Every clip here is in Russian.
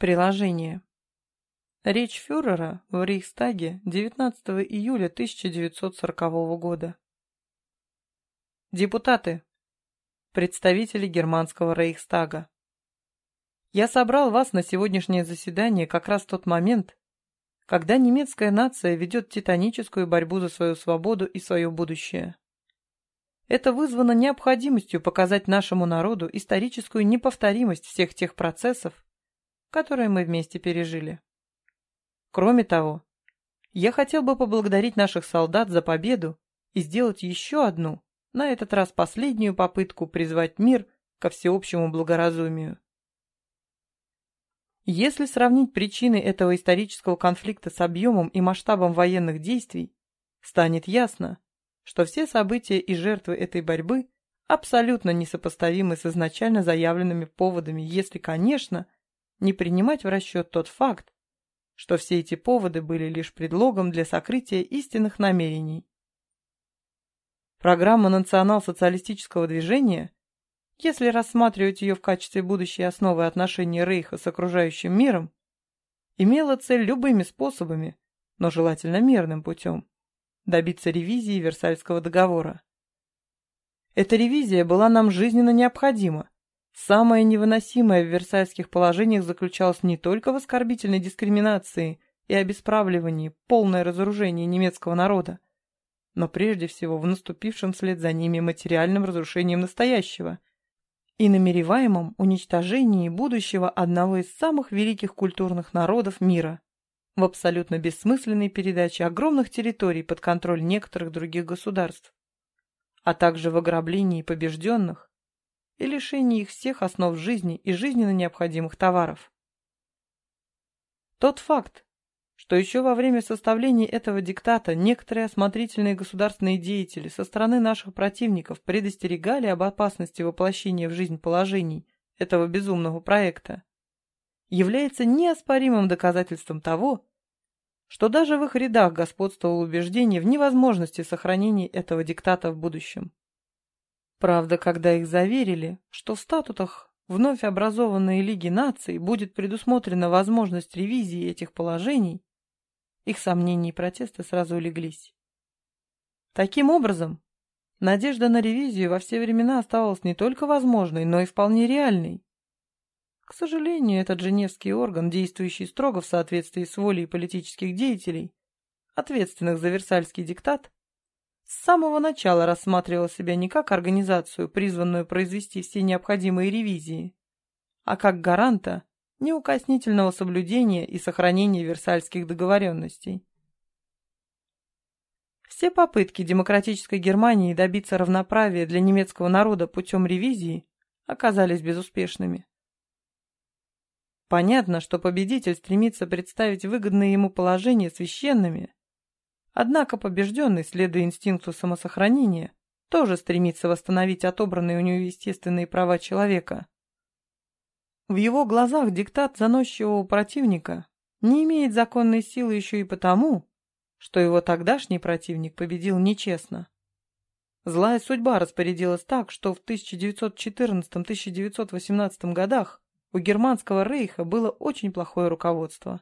Приложение. Речь фюрера в Рейхстаге 19 июля 1940 года. Депутаты, представители германского Рейхстага. Я собрал вас на сегодняшнее заседание как раз в тот момент, когда немецкая нация ведет титаническую борьбу за свою свободу и свое будущее. Это вызвано необходимостью показать нашему народу историческую неповторимость всех тех процессов, которые мы вместе пережили. Кроме того, я хотел бы поблагодарить наших солдат за победу и сделать еще одну, на этот раз последнюю попытку призвать мир ко всеобщему благоразумию. Если сравнить причины этого исторического конфликта с объемом и масштабом военных действий, станет ясно, что все события и жертвы этой борьбы абсолютно несопоставимы с изначально заявленными поводами, если, конечно, не принимать в расчет тот факт, что все эти поводы были лишь предлогом для сокрытия истинных намерений. Программа национал-социалистического движения, если рассматривать ее в качестве будущей основы отношений Рейха с окружающим миром, имела цель любыми способами, но желательно мирным путем, добиться ревизии Версальского договора. Эта ревизия была нам жизненно необходима, Самое невыносимое в версальских положениях заключалось не только в оскорбительной дискриминации и обесправливании, полное разоружение немецкого народа, но прежде всего в наступившем вслед за ними материальном разрушении настоящего и намереваемом уничтожении будущего одного из самых великих культурных народов мира в абсолютно бессмысленной передаче огромных территорий под контроль некоторых других государств, а также в ограблении побежденных, и лишении их всех основ жизни и жизненно необходимых товаров. Тот факт, что еще во время составления этого диктата некоторые осмотрительные государственные деятели со стороны наших противников предостерегали об опасности воплощения в жизнь положений этого безумного проекта, является неоспоримым доказательством того, что даже в их рядах господствовало убеждение в невозможности сохранения этого диктата в будущем. Правда, когда их заверили, что в статутах вновь образованной Лиги наций будет предусмотрена возможность ревизии этих положений, их сомнения и протесты сразу улеглись. Таким образом, надежда на ревизию во все времена оставалась не только возможной, но и вполне реальной. К сожалению, этот женевский орган, действующий строго в соответствии с волей политических деятелей, ответственных за Версальский диктат, с самого начала рассматривал себя не как организацию, призванную произвести все необходимые ревизии, а как гаранта неукоснительного соблюдения и сохранения Версальских договоренностей. Все попытки демократической Германии добиться равноправия для немецкого народа путем ревизии оказались безуспешными. Понятно, что победитель стремится представить выгодные ему положения священными, Однако побежденный, следуя инстинкту самосохранения, тоже стремится восстановить отобранные у него естественные права человека. В его глазах диктат заносчивого противника не имеет законной силы еще и потому, что его тогдашний противник победил нечестно. Злая судьба распорядилась так, что в 1914-1918 годах у германского рейха было очень плохое руководство.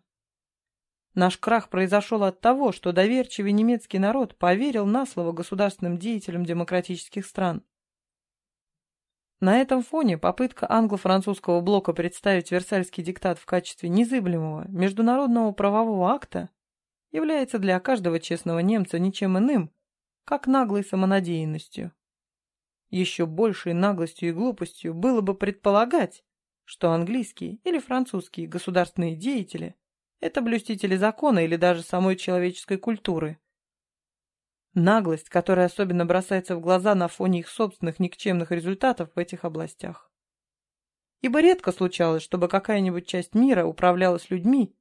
Наш крах произошел от того, что доверчивый немецкий народ поверил на слово государственным деятелям демократических стран. На этом фоне попытка англо-французского блока представить Версальский диктат в качестве незыблемого международного правового акта является для каждого честного немца ничем иным, как наглой самонадеянностью. Еще большей наглостью и глупостью было бы предполагать, что английские или французские государственные деятели – это блюстители закона или даже самой человеческой культуры. Наглость, которая особенно бросается в глаза на фоне их собственных никчемных результатов в этих областях. Ибо редко случалось, чтобы какая-нибудь часть мира управлялась людьми,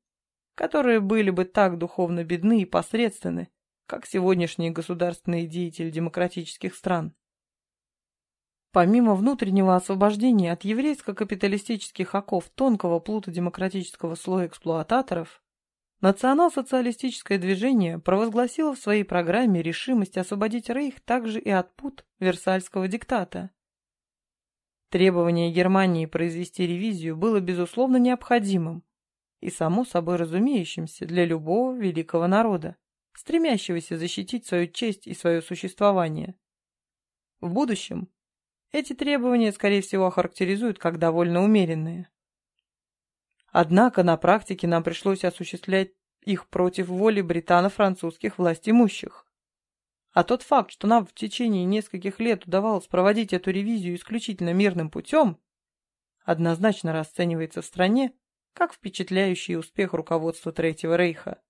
которые были бы так духовно бедны и посредственны, как сегодняшние государственные деятели демократических стран. Помимо внутреннего освобождения от еврейско-капиталистических оков тонкого плута демократического слоя эксплуататоров, национал-социалистическое движение провозгласило в своей программе решимость освободить Рейх также и от пут Версальского диктата. Требование Германии произвести ревизию было безусловно необходимым, и само собой разумеющимся для любого великого народа, стремящегося защитить свою честь и свое существование. В будущем эти требования, скорее всего, охарактеризуют как довольно умеренные. Однако на практике нам пришлось осуществлять их против воли британо-французских властимущих. А тот факт, что нам в течение нескольких лет удавалось проводить эту ревизию исключительно мирным путем, однозначно расценивается в стране как впечатляющий успех руководства Третьего Рейха.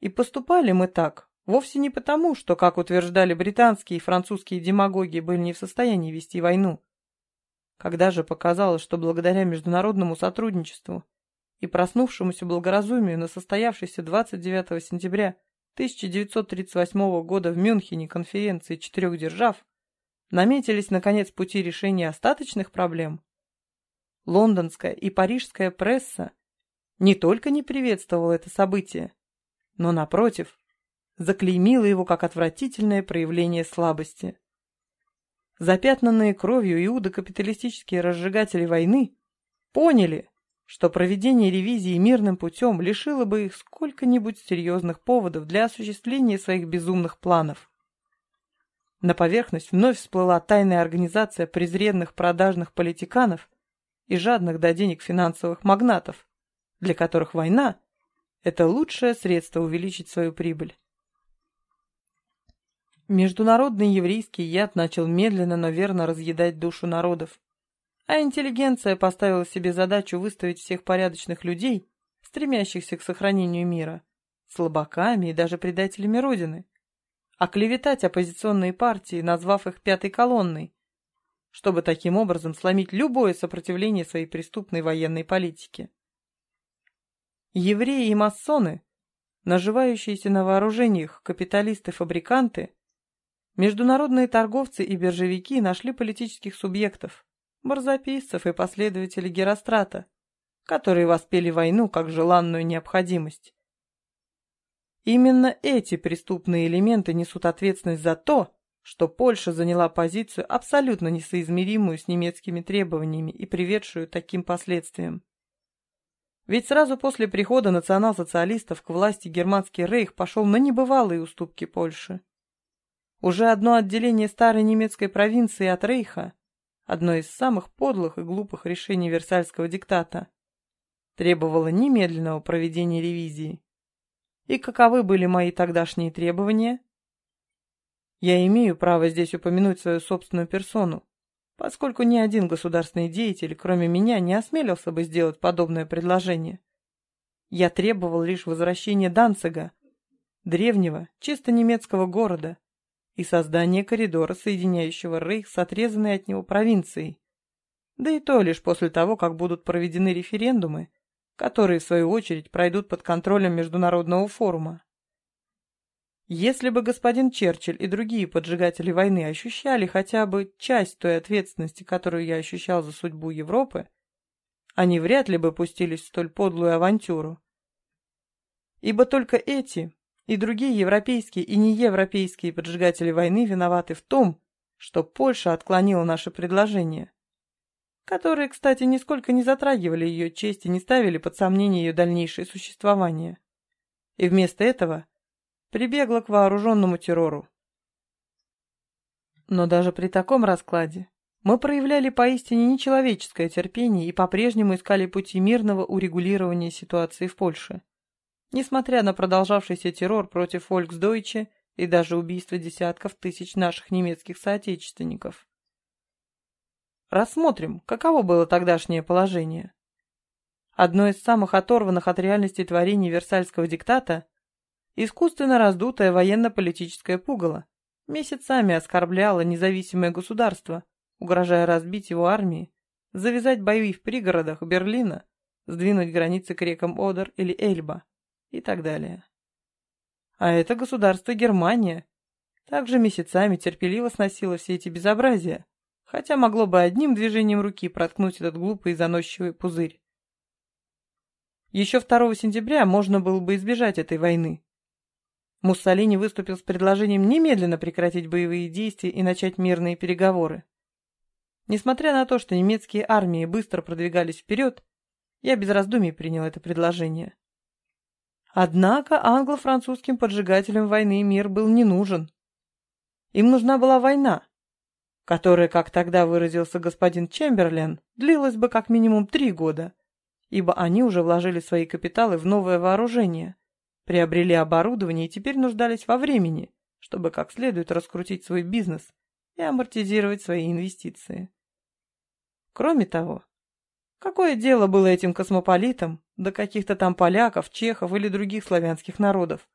И поступали мы так, вовсе не потому, что, как утверждали британские и французские демагоги, были не в состоянии вести войну. Когда же показалось, что благодаря международному сотрудничеству и проснувшемуся благоразумию на состоявшейся 29 сентября 1938 года в Мюнхене конференции четырех держав наметились, наконец, пути решения остаточных проблем, лондонская и парижская пресса не только не приветствовала это событие, но, напротив, заклеймила его как отвратительное проявление слабости. Запятнанные кровью иудокапиталистические разжигатели войны поняли, что проведение ревизии мирным путем лишило бы их сколько-нибудь серьезных поводов для осуществления своих безумных планов. На поверхность вновь всплыла тайная организация презренных продажных политиканов и жадных до денег финансовых магнатов, для которых война это лучшее средство увеличить свою прибыль. Международный еврейский яд начал медленно, но верно разъедать душу народов. А интеллигенция поставила себе задачу выставить всех порядочных людей, стремящихся к сохранению мира, слабаками и даже предателями Родины, оклеветать оппозиционные партии, назвав их пятой колонной, чтобы таким образом сломить любое сопротивление своей преступной военной политике. Евреи и масоны, наживающиеся на вооружениях капиталисты-фабриканты, международные торговцы и биржевики нашли политических субъектов, барзаписцев и последователей Герострата, которые воспели войну как желанную необходимость. Именно эти преступные элементы несут ответственность за то, что Польша заняла позицию абсолютно несоизмеримую с немецкими требованиями и приведшую таким последствиям. Ведь сразу после прихода национал-социалистов к власти германский рейх пошел на небывалые уступки Польши. Уже одно отделение старой немецкой провинции от рейха, одно из самых подлых и глупых решений Версальского диктата, требовало немедленного проведения ревизии. И каковы были мои тогдашние требования? Я имею право здесь упомянуть свою собственную персону, поскольку ни один государственный деятель, кроме меня, не осмелился бы сделать подобное предложение. Я требовал лишь возвращения Данцига, древнего, чисто немецкого города, и создания коридора, соединяющего Рейх с отрезанной от него провинцией. Да и то лишь после того, как будут проведены референдумы, которые, в свою очередь, пройдут под контролем Международного форума. Если бы господин Черчилль и другие поджигатели войны ощущали хотя бы часть той ответственности, которую я ощущал за судьбу Европы, они вряд ли бы пустились в столь подлую авантюру. Ибо только эти и другие европейские и неевропейские поджигатели войны виноваты в том, что Польша отклонила наше предложение, которые, кстати, нисколько не затрагивали ее честь и не ставили под сомнение ее дальнейшее существование. И вместо этого прибегла к вооруженному террору. Но даже при таком раскладе мы проявляли поистине нечеловеческое терпение и по-прежнему искали пути мирного урегулирования ситуации в Польше. Несмотря на продолжавшийся террор против Фольксдойче и даже убийство десятков тысяч наших немецких соотечественников. Рассмотрим, каково было тогдашнее положение. Одно из самых оторванных от реальности творений Версальского диктата Искусственно раздутое военно-политическое пугало месяцами оскорбляло независимое государство, угрожая разбить его армии, завязать бои в пригородах Берлина, сдвинуть границы к рекам Одер или Эльба и так далее. А это государство Германия также месяцами терпеливо сносило все эти безобразия, хотя могло бы одним движением руки проткнуть этот глупый и заносчивый пузырь. Еще 2 сентября можно было бы избежать этой войны, Муссолини выступил с предложением немедленно прекратить боевые действия и начать мирные переговоры. Несмотря на то, что немецкие армии быстро продвигались вперед, я без раздумий принял это предложение. Однако англо-французским поджигателям войны мир был не нужен. Им нужна была война, которая, как тогда выразился господин Чемберлен, длилась бы как минимум три года, ибо они уже вложили свои капиталы в новое вооружение, приобрели оборудование и теперь нуждались во времени, чтобы как следует раскрутить свой бизнес и амортизировать свои инвестиции. Кроме того, какое дело было этим космополитам до каких-то там поляков, чехов или других славянских народов?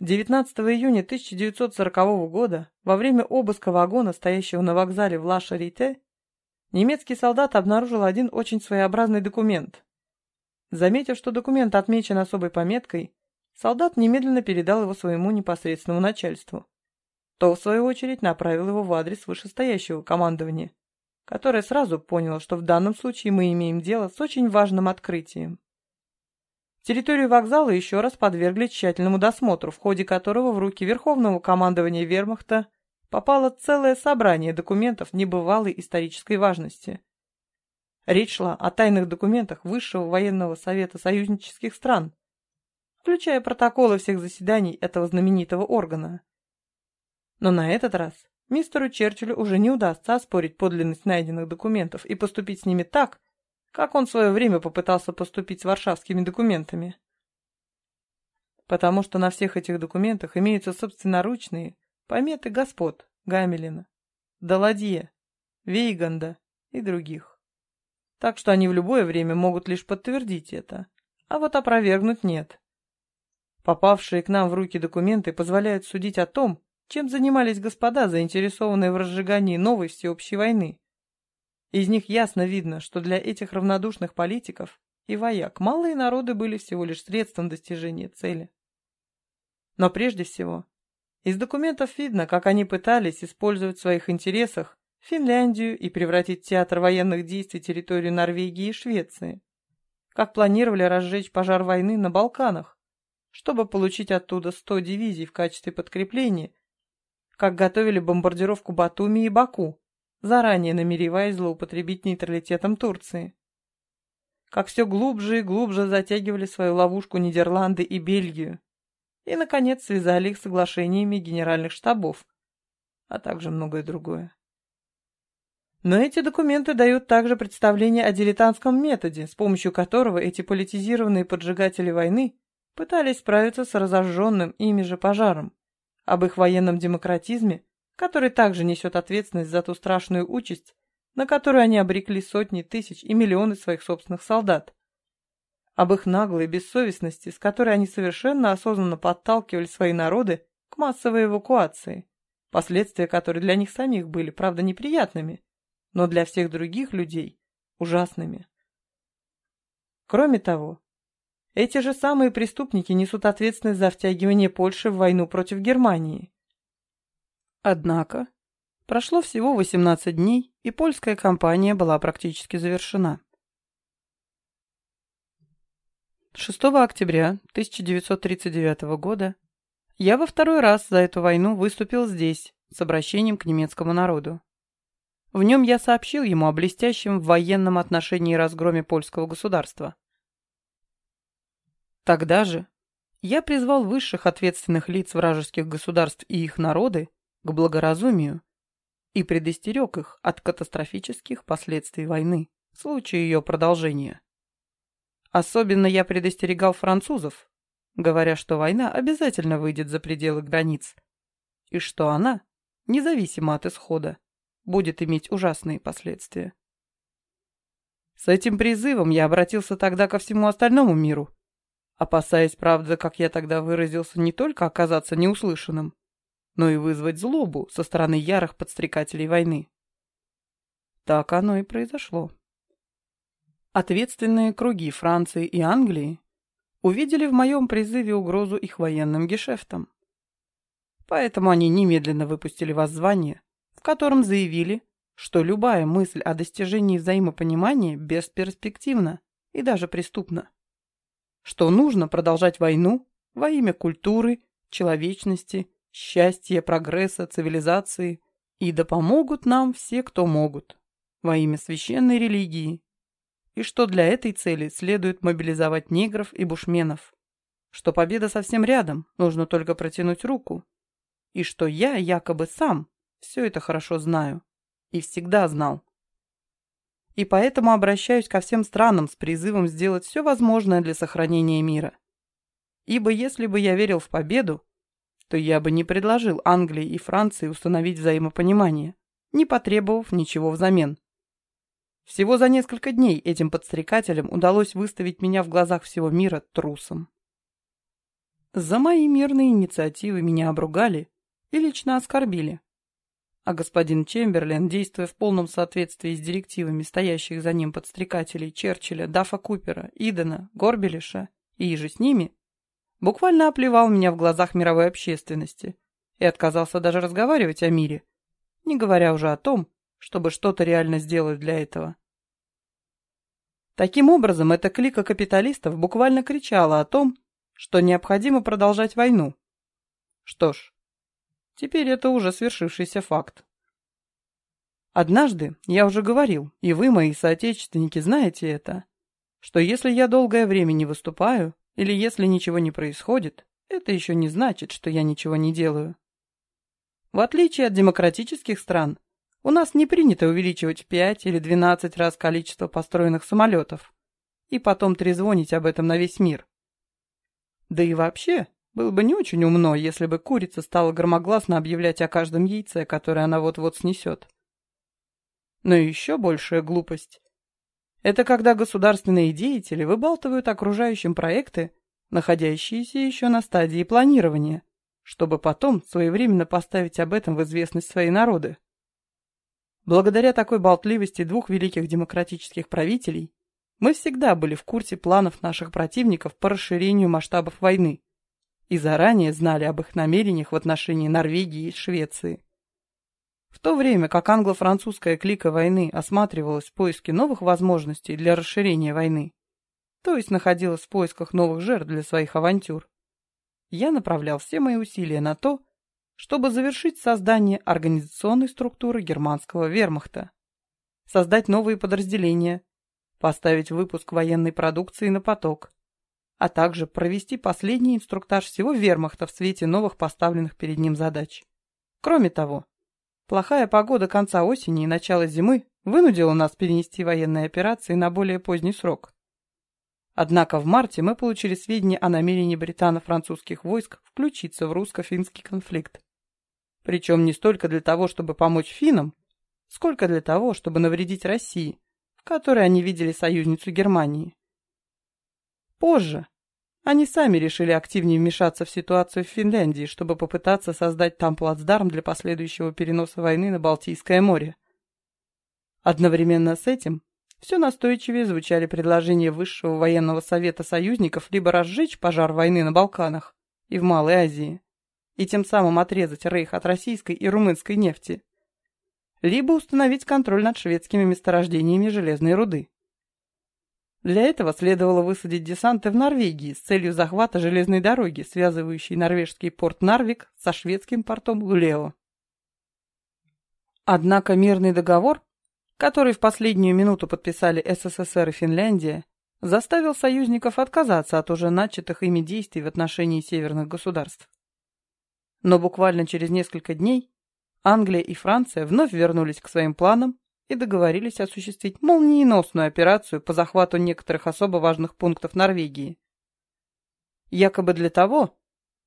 19 июня 1940 года, во время обыска вагона, стоящего на вокзале в Ла-Шарите, немецкий солдат обнаружил один очень своеобразный документ. Заметив, что документ отмечен особой пометкой, солдат немедленно передал его своему непосредственному начальству. То, в свою очередь, направил его в адрес вышестоящего командования которая сразу поняла, что в данном случае мы имеем дело с очень важным открытием. Территорию вокзала еще раз подвергли тщательному досмотру, в ходе которого в руки Верховного командования вермахта попало целое собрание документов небывалой исторической важности. Речь шла о тайных документах Высшего военного совета союзнических стран, включая протоколы всех заседаний этого знаменитого органа. Но на этот раз мистеру Черчиллю уже не удастся оспорить подлинность найденных документов и поступить с ними так, как он в свое время попытался поступить с варшавскими документами. Потому что на всех этих документах имеются собственноручные пометы господ Гамелина, Даладье, Вейганда и других. Так что они в любое время могут лишь подтвердить это, а вот опровергнуть нет. Попавшие к нам в руки документы позволяют судить о том, чем занимались господа, заинтересованные в разжигании новой всеобщей войны? Из них ясно видно, что для этих равнодушных политиков и вояк малые народы были всего лишь средством достижения цели. Но прежде всего, из документов видно, как они пытались использовать в своих интересах Финляндию и превратить театр военных действий территорию Норвегии и Швеции, как планировали разжечь пожар войны на Балканах, чтобы получить оттуда 100 дивизий в качестве подкрепления как готовили бомбардировку Батуми и Баку, заранее намереваясь злоупотребить нейтралитетом Турции. Как все глубже и глубже затягивали свою ловушку Нидерланды и Бельгию. И, наконец, связали их соглашениями генеральных штабов, а также многое другое. Но эти документы дают также представление о дилетантском методе, с помощью которого эти политизированные поджигатели войны пытались справиться с разожженным ими же пожаром об их военном демократизме, который также несет ответственность за ту страшную участь, на которую они обрекли сотни тысяч и миллионы своих собственных солдат, об их наглой бессовестности, с которой они совершенно осознанно подталкивали свои народы к массовой эвакуации, последствия которой для них самих были, правда, неприятными, но для всех других людей ужасными. Кроме того, эти же самые преступники несут ответственность за втягивание Польши в войну против Германии. Однако, прошло всего 18 дней, и польская кампания была практически завершена. 6 октября 1939 года я во второй раз за эту войну выступил здесь с обращением к немецкому народу. В нем я сообщил ему о блестящем в военном отношении разгроме польского государства. Тогда же я призвал высших ответственных лиц вражеских государств и их народы к благоразумию и предостерег их от катастрофических последствий войны в случае ее продолжения. Особенно я предостерегал французов, говоря, что война обязательно выйдет за пределы границ, и что она, независимо от исхода, будет иметь ужасные последствия. С этим призывом я обратился тогда ко всему остальному миру, опасаясь, правда, как я тогда выразился, не только оказаться неуслышанным, но и вызвать злобу со стороны ярых подстрекателей войны. Так оно и произошло. Ответственные круги Франции и Англии увидели в моем призыве угрозу их военным гешефтам. Поэтому они немедленно выпустили воззвание, в котором заявили, что любая мысль о достижении взаимопонимания бесперспективна и даже преступна что нужно продолжать войну во имя культуры, человечности, счастья, прогресса, цивилизации, и да помогут нам все, кто могут, во имя священной религии, и что для этой цели следует мобилизовать негров и бушменов, что победа совсем рядом, нужно только протянуть руку, и что я якобы сам все это хорошо знаю и всегда знал. И поэтому обращаюсь ко всем странам с призывом сделать все возможное для сохранения мира. Ибо если бы я верил в победу, то я бы не предложил Англии и Франции установить взаимопонимание, не потребовав ничего взамен. Всего за несколько дней этим подстрекателям удалось выставить меня в глазах всего мира трусом. За мои мирные инициативы меня обругали и лично оскорбили. А господин Чемберлен, действуя в полном соответствии с директивами стоящих за ним подстрекателей Черчилля, Дафа Купера, Идена, Горбелиша и же с ними, буквально оплевал меня в глазах мировой общественности и отказался даже разговаривать о мире, не говоря уже о том, чтобы что-то реально сделать для этого. Таким образом, эта клика капиталистов буквально кричала о том, что необходимо продолжать войну. Что ж, теперь это уже свершившийся факт. Однажды я уже говорил, и вы, мои соотечественники, знаете это, что если я долгое время не выступаю, или если ничего не происходит, это еще не значит, что я ничего не делаю. В отличие от демократических стран, у нас не принято увеличивать в 5 или 12 раз количество построенных самолетов и потом трезвонить об этом на весь мир. Да и вообще, было бы не очень умно, если бы курица стала громогласно объявлять о каждом яйце, которое она вот-вот снесет. Но еще большая глупость это когда государственные деятели выбалтывают окружающим проекты, находящиеся еще на стадии планирования, чтобы потом своевременно поставить об этом в известность свои народы. Благодаря такой болтливости двух великих демократических правителей мы всегда были в курсе планов наших противников по расширению масштабов войны и заранее знали об их намерениях в отношении Норвегии и Швеции. В то время как англо-французская клика войны осматривалась в поиске новых возможностей для расширения войны, то есть находилась в поисках новых жертв для своих авантюр, я направлял все мои усилия на то, чтобы завершить создание организационной структуры германского вермахта, создать новые подразделения, поставить выпуск военной продукции на поток, а также провести последний инструктаж всего вермахта в свете новых поставленных перед ним задач. Кроме того, Плохая погода конца осени и начала зимы вынудила нас перенести военные операции на более поздний срок. Однако в марте мы получили сведения о намерении британо-французских войск включиться в русско-финский конфликт. Причем не столько для того, чтобы помочь финнам, сколько для того, чтобы навредить России, в которой они видели союзницу Германии. Позже, они сами решили активнее вмешаться в ситуацию в Финляндии, чтобы попытаться создать там плацдарм для последующего переноса войны на Балтийское море. Одновременно с этим все настойчивее звучали предложения Высшего военного совета союзников либо разжечь пожар войны на Балканах и в Малой Азии, и тем самым отрезать Рейх от российской и румынской нефти, либо установить контроль над шведскими месторождениями железной руды. Для этого следовало высадить десанты в Норвегии с целью захвата железной дороги, связывающей норвежский порт Нарвик со шведским портом Лулео. Однако мирный договор, который в последнюю минуту подписали СССР и Финляндия, заставил союзников отказаться от уже начатых ими действий в отношении северных государств. Но буквально через несколько дней Англия и Франция вновь вернулись к своим планам и договорились осуществить молниеносную операцию по захвату некоторых особо важных пунктов Норвегии. Якобы для того,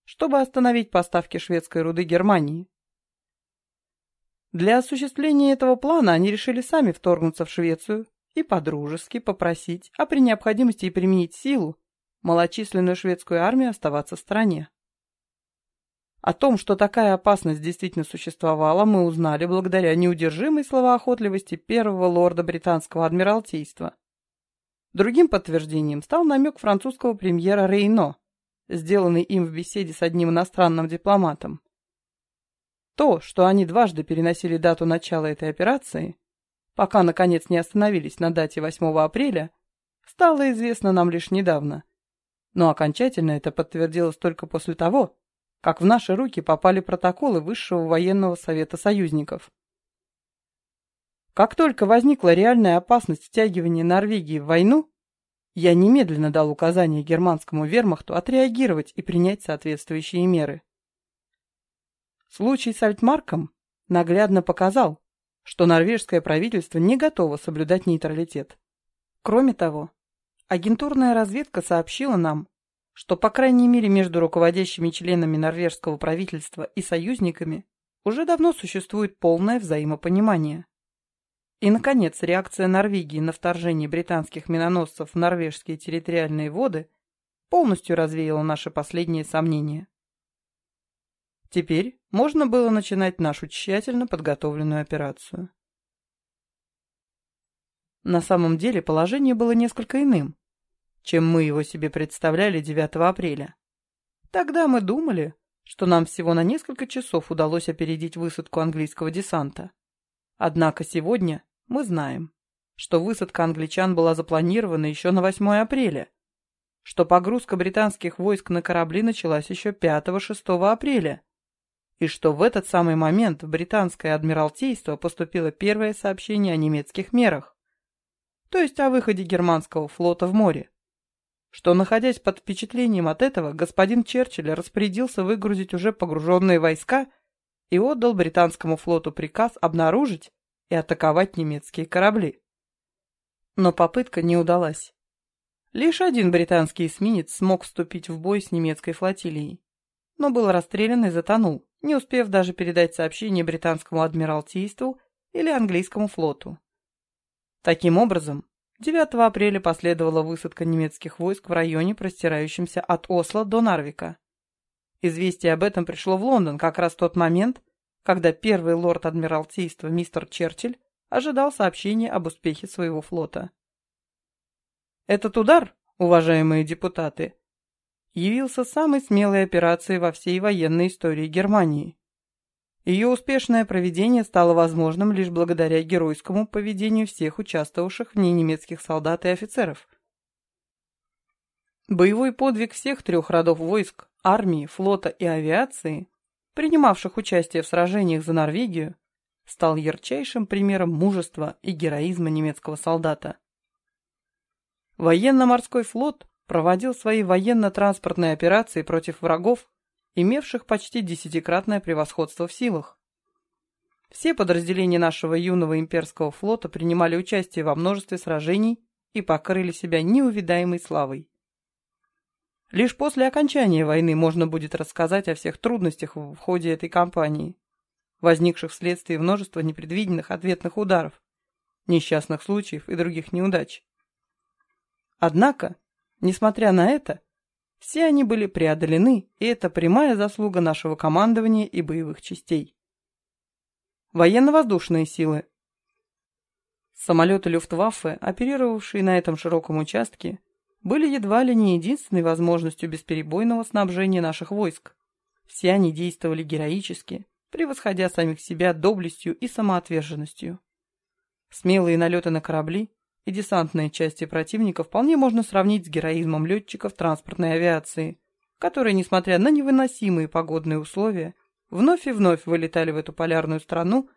чтобы остановить поставки шведской руды Германии. Для осуществления этого плана они решили сами вторгнуться в Швецию и подружески попросить, а при необходимости и применить силу, малочисленную шведскую армию оставаться в стране. О том, что такая опасность действительно существовала, мы узнали благодаря неудержимой словоохотливости первого лорда британского адмиралтейства. Другим подтверждением стал намек французского премьера Рейно, сделанный им в беседе с одним иностранным дипломатом. То, что они дважды переносили дату начала этой операции, пока, наконец, не остановились на дате 8 апреля, стало известно нам лишь недавно. Но окончательно это подтвердилось только после того, как в наши руки попали протоколы Высшего военного совета союзников. Как только возникла реальная опасность втягивания Норвегии в войну, я немедленно дал указание германскому вермахту отреагировать и принять соответствующие меры. Случай с Альтмарком наглядно показал, что норвежское правительство не готово соблюдать нейтралитет. Кроме того, агентурная разведка сообщила нам, что, по крайней мере, между руководящими членами норвежского правительства и союзниками уже давно существует полное взаимопонимание. И, наконец, реакция Норвегии на вторжение британских миноносцев в норвежские территориальные воды полностью развеяла наши последние сомнения. Теперь можно было начинать нашу тщательно подготовленную операцию. На самом деле положение было несколько иным, чем мы его себе представляли 9 апреля. Тогда мы думали, что нам всего на несколько часов удалось опередить высадку английского десанта. Однако сегодня мы знаем, что высадка англичан была запланирована еще на 8 апреля, что погрузка британских войск на корабли началась еще 5-6 апреля, и что в этот самый момент в британское адмиралтейство поступило первое сообщение о немецких мерах, то есть о выходе германского флота в море. Что, находясь под впечатлением от этого, господин Черчилль распорядился выгрузить уже погруженные войска и отдал британскому флоту приказ обнаружить и атаковать немецкие корабли. Но попытка не удалась. Лишь один британский эсминец смог вступить в бой с немецкой флотилией, но был расстрелян и затонул, не успев даже передать сообщение британскому адмиралтейству или английскому флоту. Таким образом, 9 апреля последовала высадка немецких войск в районе, простирающемся от Осло до Нарвика. Известие об этом пришло в Лондон как раз в тот момент, когда первый лорд Адмиралтейства мистер Черчилль ожидал сообщения об успехе своего флота. Этот удар, уважаемые депутаты, явился самой смелой операцией во всей военной истории Германии. Ее успешное проведение стало возможным лишь благодаря геройскому поведению всех участвовавших в ней немецких солдат и офицеров. Боевой подвиг всех трех родов войск, армии, флота и авиации, принимавших участие в сражениях за Норвегию, стал ярчайшим примером мужества и героизма немецкого солдата. Военно-морской флот проводил свои военно-транспортные операции против врагов, имевших почти десятикратное превосходство в силах. Все подразделения нашего юного имперского флота принимали участие во множестве сражений и покрыли себя неувидаемой славой. Лишь после окончания войны можно будет рассказать о всех трудностях в ходе этой кампании, возникших вследствие множества непредвиденных ответных ударов, несчастных случаев и других неудач. Однако, Несмотря на это, все они были преодолены, и это прямая заслуга нашего командования и боевых частей. Военно-воздушные силы. Самолеты Люфтваффе, оперировавшие на этом широком участке, были едва ли не единственной возможностью бесперебойного снабжения наших войск. Все они действовали героически, превосходя самих себя доблестью и самоотверженностью. Смелые налеты на корабли, и десантные части противника вполне можно сравнить с героизмом летчиков транспортной авиации, которые, несмотря на невыносимые погодные условия, вновь и вновь вылетали в эту полярную страну,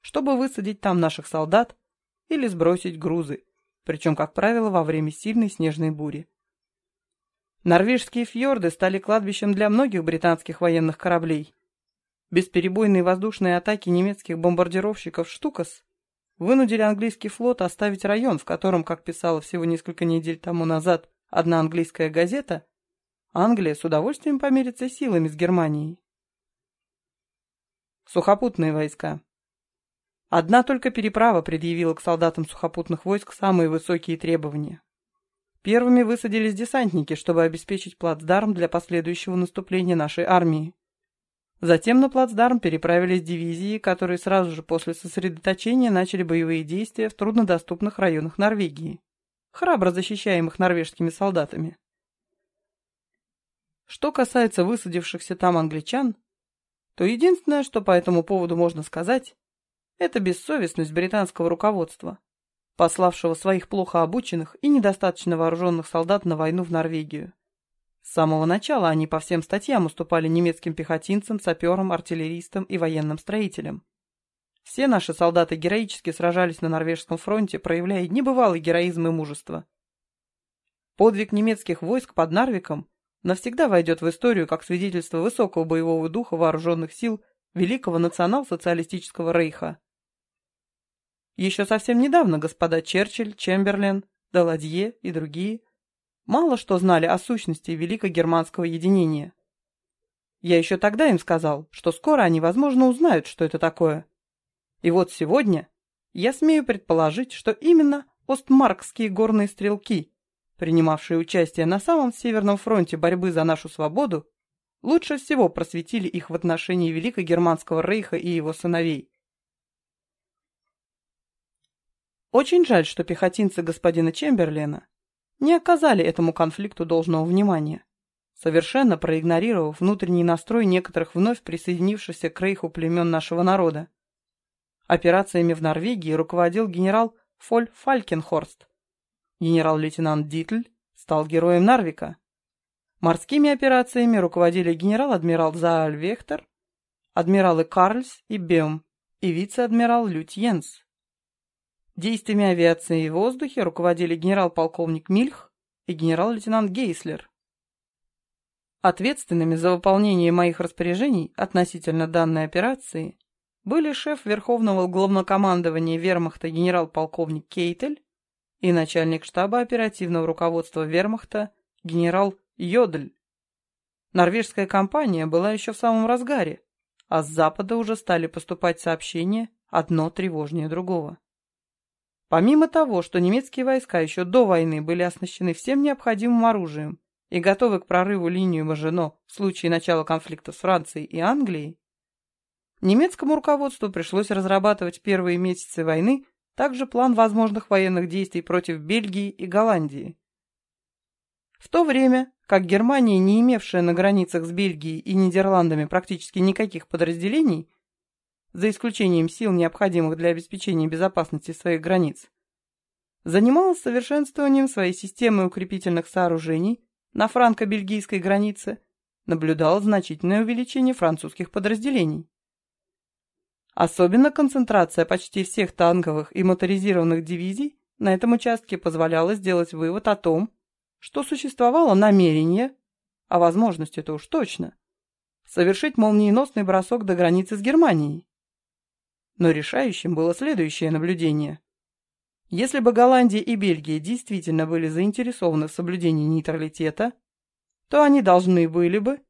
чтобы высадить там наших солдат или сбросить грузы, причем, как правило, во время сильной снежной бури. Норвежские фьорды стали кладбищем для многих британских военных кораблей. Бесперебойные воздушные атаки немецких бомбардировщиков «Штукас» вынудили английский флот оставить район, в котором, как писала всего несколько недель тому назад одна английская газета, Англия с удовольствием померится силами с Германией. Сухопутные войска. Одна только переправа предъявила к солдатам сухопутных войск самые высокие требования. Первыми высадились десантники, чтобы обеспечить плацдарм для последующего наступления нашей армии. Затем на плацдарм переправились дивизии, которые сразу же после сосредоточения начали боевые действия в труднодоступных районах Норвегии, храбро защищаемых норвежскими солдатами. Что касается высадившихся там англичан, то единственное, что по этому поводу можно сказать, это бессовестность британского руководства, пославшего своих плохо обученных и недостаточно вооруженных солдат на войну в Норвегию. С самого начала они по всем статьям уступали немецким пехотинцам, саперам, артиллеристам и военным строителям. Все наши солдаты героически сражались на Норвежском фронте, проявляя небывалый героизм и мужество. Подвиг немецких войск под Нарвиком навсегда войдет в историю как свидетельство высокого боевого духа вооруженных сил Великого национал-социалистического рейха. Еще совсем недавно господа Черчилль, Чемберлен, Даладье и другие мало что знали о сущности великогерманского единения. Я еще тогда им сказал, что скоро они, возможно, узнают, что это такое – и вот сегодня я смею предположить, что именно остмаркские горные стрелки, принимавшие участие на самом Северном фронте борьбы за нашу свободу, лучше всего просветили их в отношении Великого Германского рейха и его сыновей. Очень жаль, что пехотинцы господина Чемберлена не оказали этому конфликту должного внимания, совершенно проигнорировав внутренний настрой некоторых вновь присоединившихся к рейху племен нашего народа. Операциями в Норвегии руководил генерал Фоль Фалькенхорст. Генерал-лейтенант Дитль стал героем Нарвика. Морскими операциями руководили генерал-адмирал Зааль Вехтер, адмиралы Карльс и Беум и вице-адмирал Лють Йенс. Действиями авиации в воздухе руководили генерал-полковник Мильх и генерал-лейтенант Гейслер. Ответственными за выполнение моих распоряжений относительно данной операции были шеф Верховного главнокомандования вермахта генерал-полковник Кейтель и начальник штаба оперативного руководства вермахта генерал Йодль. Норвежская кампания была еще в самом разгаре, а с запада уже стали поступать сообщения, одно тревожнее другого. Помимо того, что немецкие войска еще до войны были оснащены всем необходимым оружием и готовы к прорыву линию Мажино в случае начала конфликта с Францией и Англией, Немецкому руководству пришлось разрабатывать первые месяцы войны также план возможных военных действий против Бельгии и Голландии. В то время, как Германия, не имевшая на границах с Бельгией и Нидерландами практически никаких подразделений, за исключением сил, необходимых для обеспечения безопасности своих границ, занималась совершенствованием своей системы укрепительных сооружений на франко-бельгийской границе, наблюдала значительное увеличение французских подразделений. Особенно концентрация почти всех танковых и моторизированных дивизий на этом участке позволяла сделать вывод о том, что существовало намерение, а возможность это уж точно, совершить молниеносный бросок до границы с Германией. Но решающим было следующее наблюдение. Если бы Голландия и Бельгия действительно были заинтересованы в соблюдении нейтралитета, то они должны были бы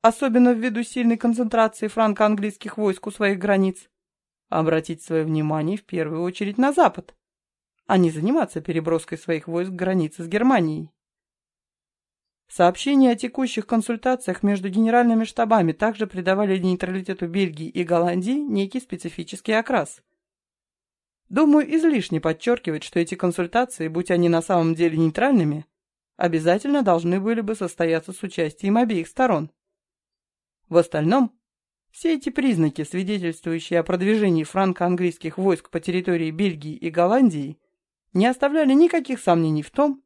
особенно ввиду сильной концентрации франко-английских войск у своих границ, обратить свое внимание в первую очередь на Запад, а не заниматься переброской своих войск к границе с Германией. Сообщения о текущих консультациях между генеральными штабами также придавали нейтралитету Бельгии и Голландии некий специфический окрас. Думаю, излишне подчеркивать, что эти консультации, будь они на самом деле нейтральными, обязательно должны были бы состояться с участием обеих сторон. В остальном, все эти признаки, свидетельствующие о продвижении франко-английских войск по территории Бельгии и Голландии, не оставляли никаких сомнений в том,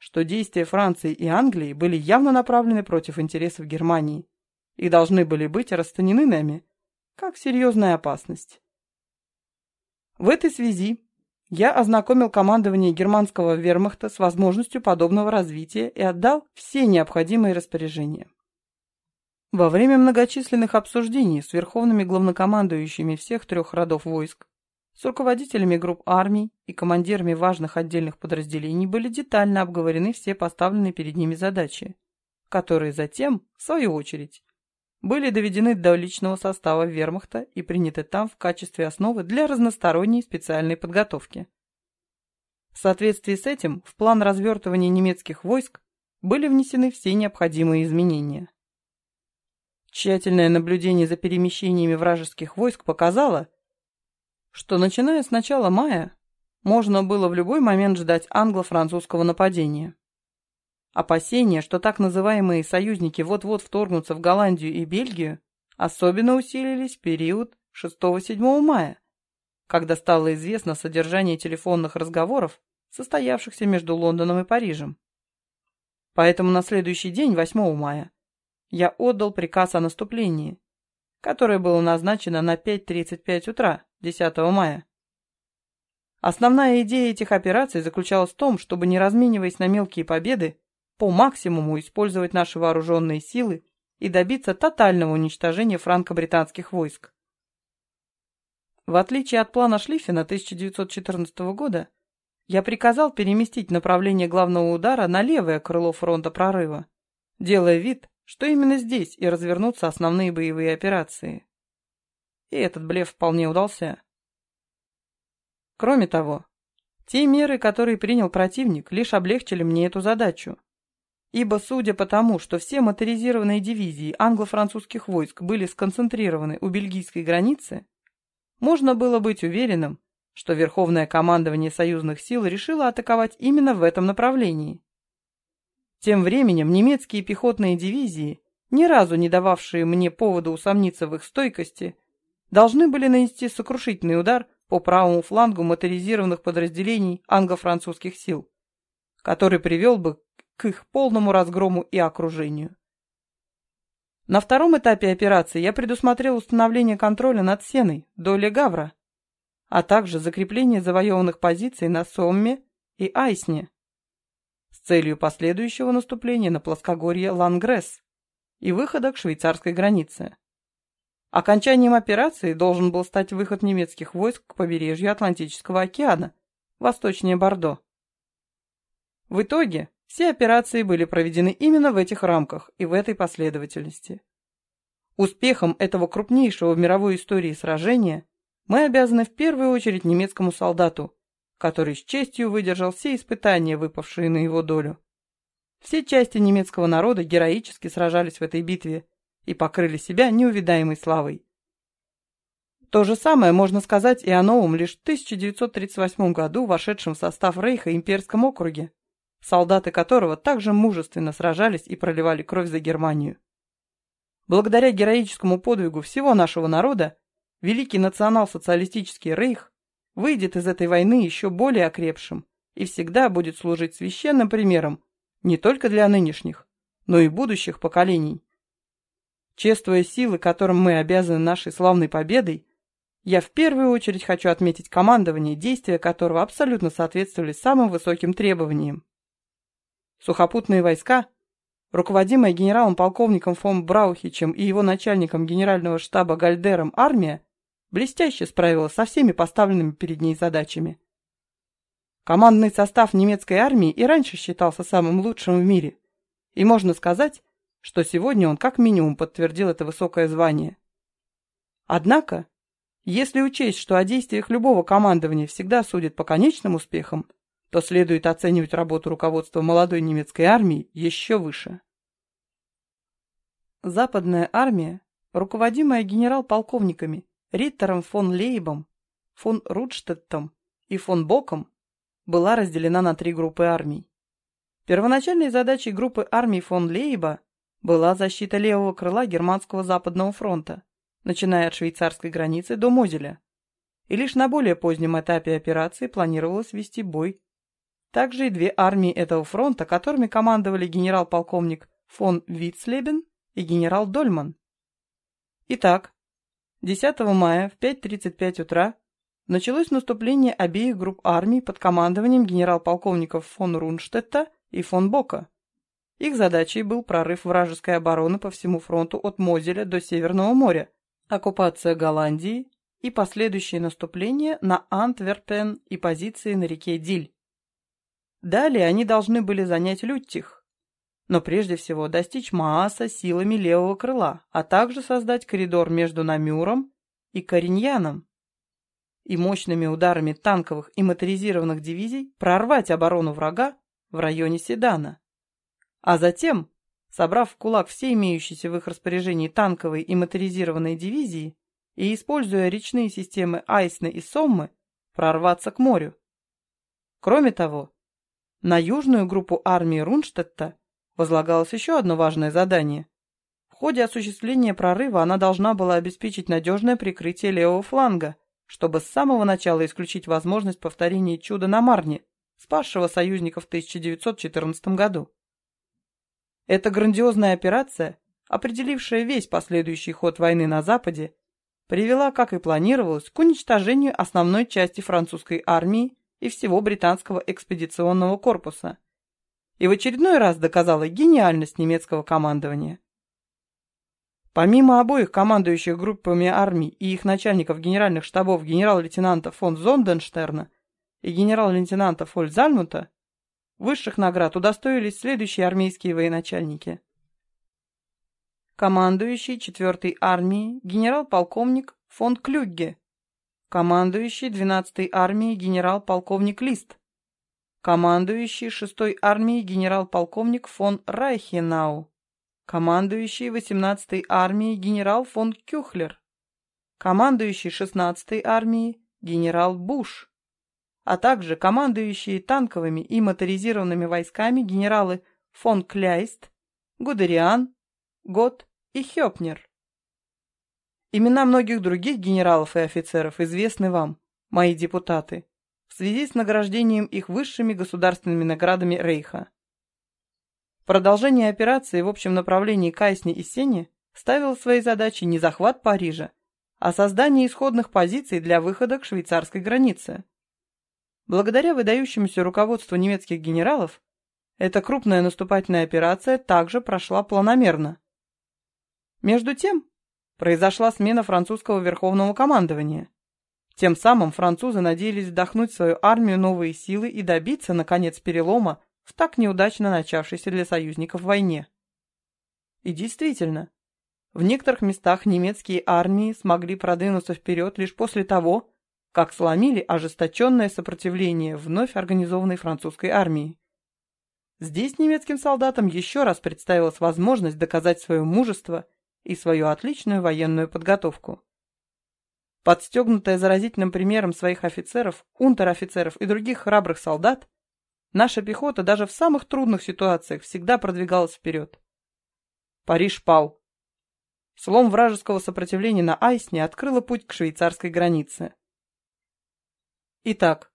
что действия Франции и Англии были явно направлены против интересов Германии и должны были быть расценены нами как серьезная опасность. В этой связи я ознакомил командование германского вермахта с возможностью подобного развития и отдал все необходимые распоряжения. Во время многочисленных обсуждений с верховными главнокомандующими всех трех родов войск, с руководителями групп армий и командирами важных отдельных подразделений были детально обговорены все поставленные перед ними задачи, которые затем, в свою очередь, были доведены до личного состава вермахта и приняты там в качестве основы для разносторонней специальной подготовки. В соответствии с этим в план развертывания немецких войск были внесены все необходимые изменения. Тщательное наблюдение за перемещениями вражеских войск показало, что начиная с начала мая можно было в любой момент ждать англо-французского нападения. Опасения, что так называемые союзники вот-вот вторгнутся в Голландию и Бельгию, особенно усилились в период 6-7 мая, когда стало известно содержание телефонных разговоров, состоявшихся между Лондоном и Парижем. Поэтому на следующий день, 8 мая, я отдал приказ о наступлении, которое было назначено на 5.35 утра 10 мая. Основная идея этих операций заключалась в том, чтобы, не размениваясь на мелкие победы, по максимуму использовать наши вооруженные силы и добиться тотального уничтожения франко-британских войск. В отличие от плана Шлиффена 1914 года, я приказал переместить направление главного удара на левое крыло фронта прорыва, делая вид, что именно здесь и развернутся основные боевые операции. И этот блеф вполне удался. Кроме того, те меры, которые принял противник, лишь облегчили мне эту задачу. Ибо, судя по тому, что все моторизированные дивизии англо-французских войск были сконцентрированы у бельгийской границы, можно было быть уверенным, что Верховное командование союзных сил решило атаковать именно в этом направлении. Тем временем немецкие пехотные дивизии, ни разу не дававшие мне повода усомниться в их стойкости, должны были нанести сокрушительный удар по правому флангу моторизированных подразделений англо-французских сил, который привел бы к их полному разгрому и окружению. На втором этапе операции я предусмотрел установление контроля над Сеной до Легавра, а также закрепление завоеванных позиций на Сомме и Айсне с целью последующего наступления на плоскогорье Лангресс и выхода к швейцарской границе. Окончанием операции должен был стать выход немецких войск к побережью Атлантического океана, восточнее Бордо. В итоге все операции были проведены именно в этих рамках и в этой последовательности. Успехом этого крупнейшего в мировой истории сражения мы обязаны в первую очередь немецкому солдату, который с честью выдержал все испытания, выпавшие на его долю. Все части немецкого народа героически сражались в этой битве и покрыли себя неувидаемой славой. То же самое можно сказать и о новом лишь в 1938 году вошедшем в состав Рейха имперском округе, солдаты которого также мужественно сражались и проливали кровь за Германию. Благодаря героическому подвигу всего нашего народа Великий национал-социалистический рейх выйдет из этой войны еще более окрепшим и всегда будет служить священным примером не только для нынешних, но и будущих поколений. Чествуя силы, которым мы обязаны нашей славной победой, я в первую очередь хочу отметить командование, действия которого абсолютно соответствовали самым высоким требованиям. Сухопутные войска, руководимая генералом-полковником фон Браухичем и его начальником генерального штаба Гальдером армия, блестяще справилась со всеми поставленными перед ней задачами. Командный состав немецкой армии и раньше считался самым лучшим в мире, и можно сказать, что сегодня он как минимум подтвердил это высокое звание. Однако, если учесть, что о действиях любого командования всегда судят по конечным успехам, то следует оценивать работу руководства молодой немецкой армии еще выше. Западная армия, руководимая генерал-полковниками Риттером фон Лейбом, фон Рудштеттом и фон Боком была разделена на три группы армий. Первоначальной задачей группы армий фон Лейба была защита левого крыла германского западного фронта, начиная от швейцарской границы до Мозеля. И лишь на более позднем этапе операции планировалось вести бой. Также и две армии этого фронта, которыми командовали генерал-полковник фон Витцлебен и генерал Дольман. Итак, 10 мая в 5.35 утра началось наступление обеих групп армий под командованием генерал-полковников фон Рунштетта и фон Бока. Их задачей был прорыв вражеской обороны по всему фронту от Мозеля до Северного моря, оккупация Голландии и последующее наступление на Антверпен и позиции на реке Диль. Далее они должны были занять Люттих, но прежде всего достичь Мааса силами левого крыла, а также создать коридор между Намюром и Кориньяном и мощными ударами танковых и моторизированных дивизий прорвать оборону врага в районе Седана. А затем, собрав в кулак все имеющиеся в их распоряжении танковые и моторизированные дивизии и используя речные системы Айсны и Соммы, прорваться к морю. Кроме того, на южную группу армии Рунштадта возлагалось еще одно важное задание. В ходе осуществления прорыва она должна была обеспечить надежное прикрытие левого фланга, чтобы с самого начала исключить возможность повторения чуда на Марне, спасшего союзников в 1914 году. Эта грандиозная операция определившая весь последующий ход войны на Западе, привела, как и планировалось, к уничтожению основной части французской армии и всего британского экспедиционного корпуса, и в очередной раз доказала гениальность немецкого командования. Помимо обоих командующих группами армий и их начальников генеральных штабов генерал-лейтенанта фон Зонденштерна и генерал-лейтенанта Фользальмута, высших наград удостоились следующие армейские военачальники. Командующий 4-й армией генерал-полковник фон Клюгге, командующий 12-й армией генерал-полковник Лист, командующий 6-й армией генерал-полковник фон Райхенау, командующий 18-й армией генерал фон Кюхлер, командующий 16-й армией генерал Буш, а также командующие танковыми и моторизированными войсками генералы фон Кляйст, Гудериан, Гот и Хёпнер. Имена многих других генералов и офицеров известны вам, мои депутаты, в связи с награждением их высшими государственными наградами Рейха. Продолжение операции в общем направлении Кайсни и Сени ставило своей задачей не захват Парижа, а создание исходных позиций для выхода к швейцарской границе. Благодаря выдающемуся руководству немецких генералов, эта крупная наступательная операция также прошла планомерно. Между тем, произошла смена французского верховного командования. Тем самым французы надеялись вдохнуть в свою армию новые силы и добиться, наконец, перелома в так неудачно начавшейся для союзников войне. И действительно, в некоторых местах немецкие армии смогли продвинуться вперед лишь после того, как сломили ожесточенное сопротивление вновь организованной французской армии. Здесь немецким солдатам еще раз представилась возможность доказать свое мужество и свою отличную военную подготовку. Подстегнутая заразительным примером своих офицеров, унтер-офицеров и других храбрых солдат, Наша пехота даже в самых трудных ситуациях всегда продвигалась вперед. Париж пал. Слом вражеского сопротивления на Айсне открыло путь к швейцарской границе. Итак,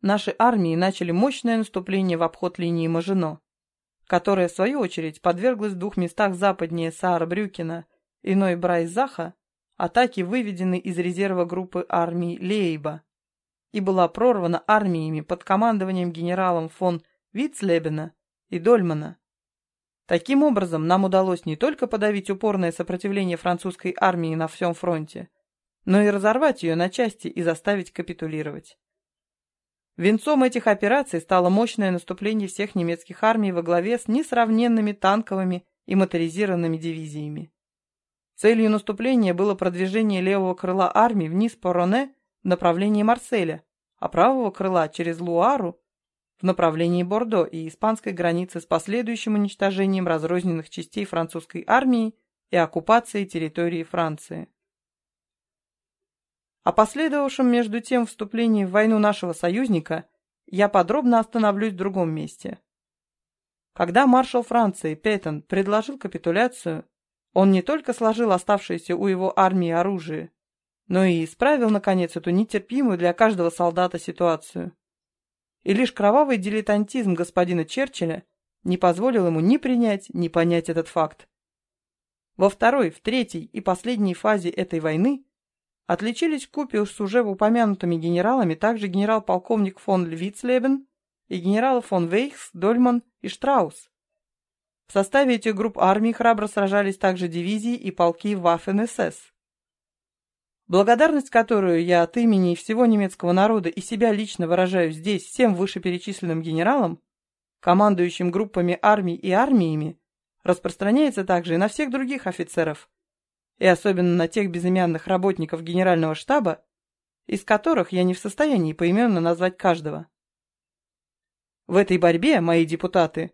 наши армии начали мощное наступление в обход линии Мажино, которая, в свою очередь, подверглась в двух местах западнее Саара-Брюкена и Нойбрайзаха атаке, выведенной из резерва группы армий Лейба и была прорвана армиями под командованием генералом фон Вицлебена и Дольмана. Таким образом, нам удалось не только подавить упорное сопротивление французской армии на всем фронте, но и разорвать ее на части и заставить капитулировать. Венцом этих операций стало мощное наступление всех немецких армий во главе с несравненными танковыми и моторизированными дивизиями. Целью наступления было продвижение левого крыла армии вниз по Роне в направлении Марселя, а правого крыла через Луару в направлении Бордо и испанской границы с последующим уничтожением разрозненных частей французской армии и оккупацией территории Франции. О последовавшем между тем вступлении в войну нашего союзника я подробно остановлюсь в другом месте. Когда маршал Франции Пейтон предложил капитуляцию, он не только сложил оставшееся у его армии оружие, но и исправил, наконец, эту нетерпимую для каждого солдата ситуацию. И лишь кровавый дилетантизм господина Черчилля не позволил ему ни принять, ни понять этот факт. Во второй, в третьей и последней фазе этой войны отличились купе с уже упомянутыми генералами также генерал-полковник фон Львицлебен и генералы фон Вейхс, Дольман и Штраус. В составе этих групп армий храбро сражались также дивизии и полки Waffen-СС благодарность которую я от имени всего немецкого народа и себя лично выражаю здесь всем вышеперечисленным генералам, командующим группами армий и армиями, распространяется также и на всех других офицеров, и особенно на тех безымянных работников генерального штаба, из которых я не в состоянии поименно назвать каждого. В этой борьбе, мои депутаты,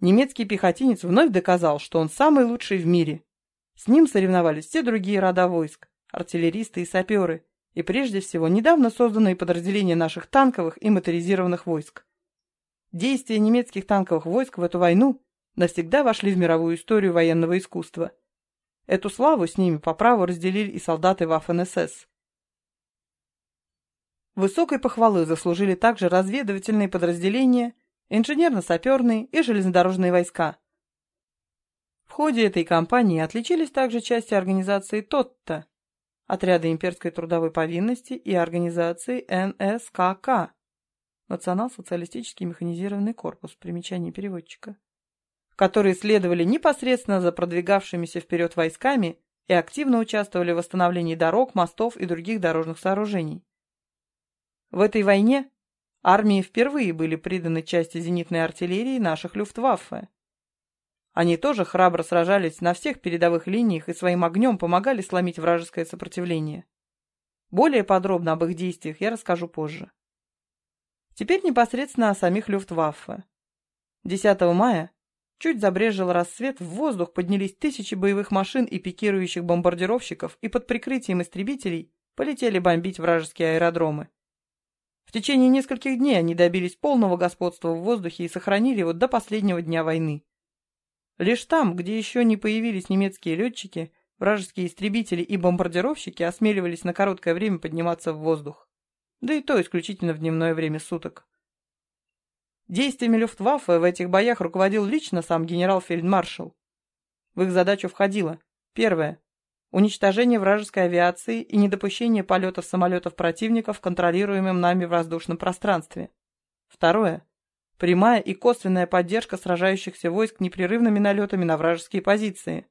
немецкий пехотинец вновь доказал, что он самый лучший в мире. С ним соревновались все другие рода войск, артиллеристы и саперы, и прежде всего недавно созданные подразделения наших танковых и моторизированных войск. Действия немецких танковых войск в эту войну навсегда вошли в мировую историю военного искусства. Эту славу с ними по праву разделили и солдаты Waffen-СС. Высокой похвалы заслужили также разведывательные подразделения, инженерно-саперные и железнодорожные войска. В ходе этой кампании отличились также части организации ТОТТА, отряда имперской трудовой повинности и организации НСКК, Национал-социалистический механизированный корпус, примечание переводчика, которые следовали непосредственно за продвигавшимися вперед войсками и активно участвовали в восстановлении дорог, мостов и других дорожных сооружений. В этой войне армии впервые были приданы части зенитной артиллерии наших Люфтваффе. Они тоже храбро сражались на всех передовых линиях и своим огнем помогали сломить вражеское сопротивление. Более подробно об их действиях я расскажу позже. Теперь непосредственно о самих Люфтваффе. 10 мая, чуть забрежил рассвет, в воздух поднялись тысячи боевых машин и пикирующих бомбардировщиков и под прикрытием истребителей полетели бомбить вражеские аэродромы. В течение нескольких дней они добились полного господства в воздухе и сохранили его до последнего дня войны. Лишь там, где еще не появились немецкие летчики, вражеские истребители и бомбардировщики осмеливались на короткое время подниматься в воздух да и то исключительно в дневное время суток. Действиями Люфтваффе в этих боях руководил лично сам генерал-фельдмаршал. В их задачу входило первое – уничтожение вражеской авиации и недопущение полетов самолетов противников в контролируемом нами воздушном пространстве. Второе – прямая и косвенная поддержка сражающихся войск непрерывными налетами на вражеские позиции.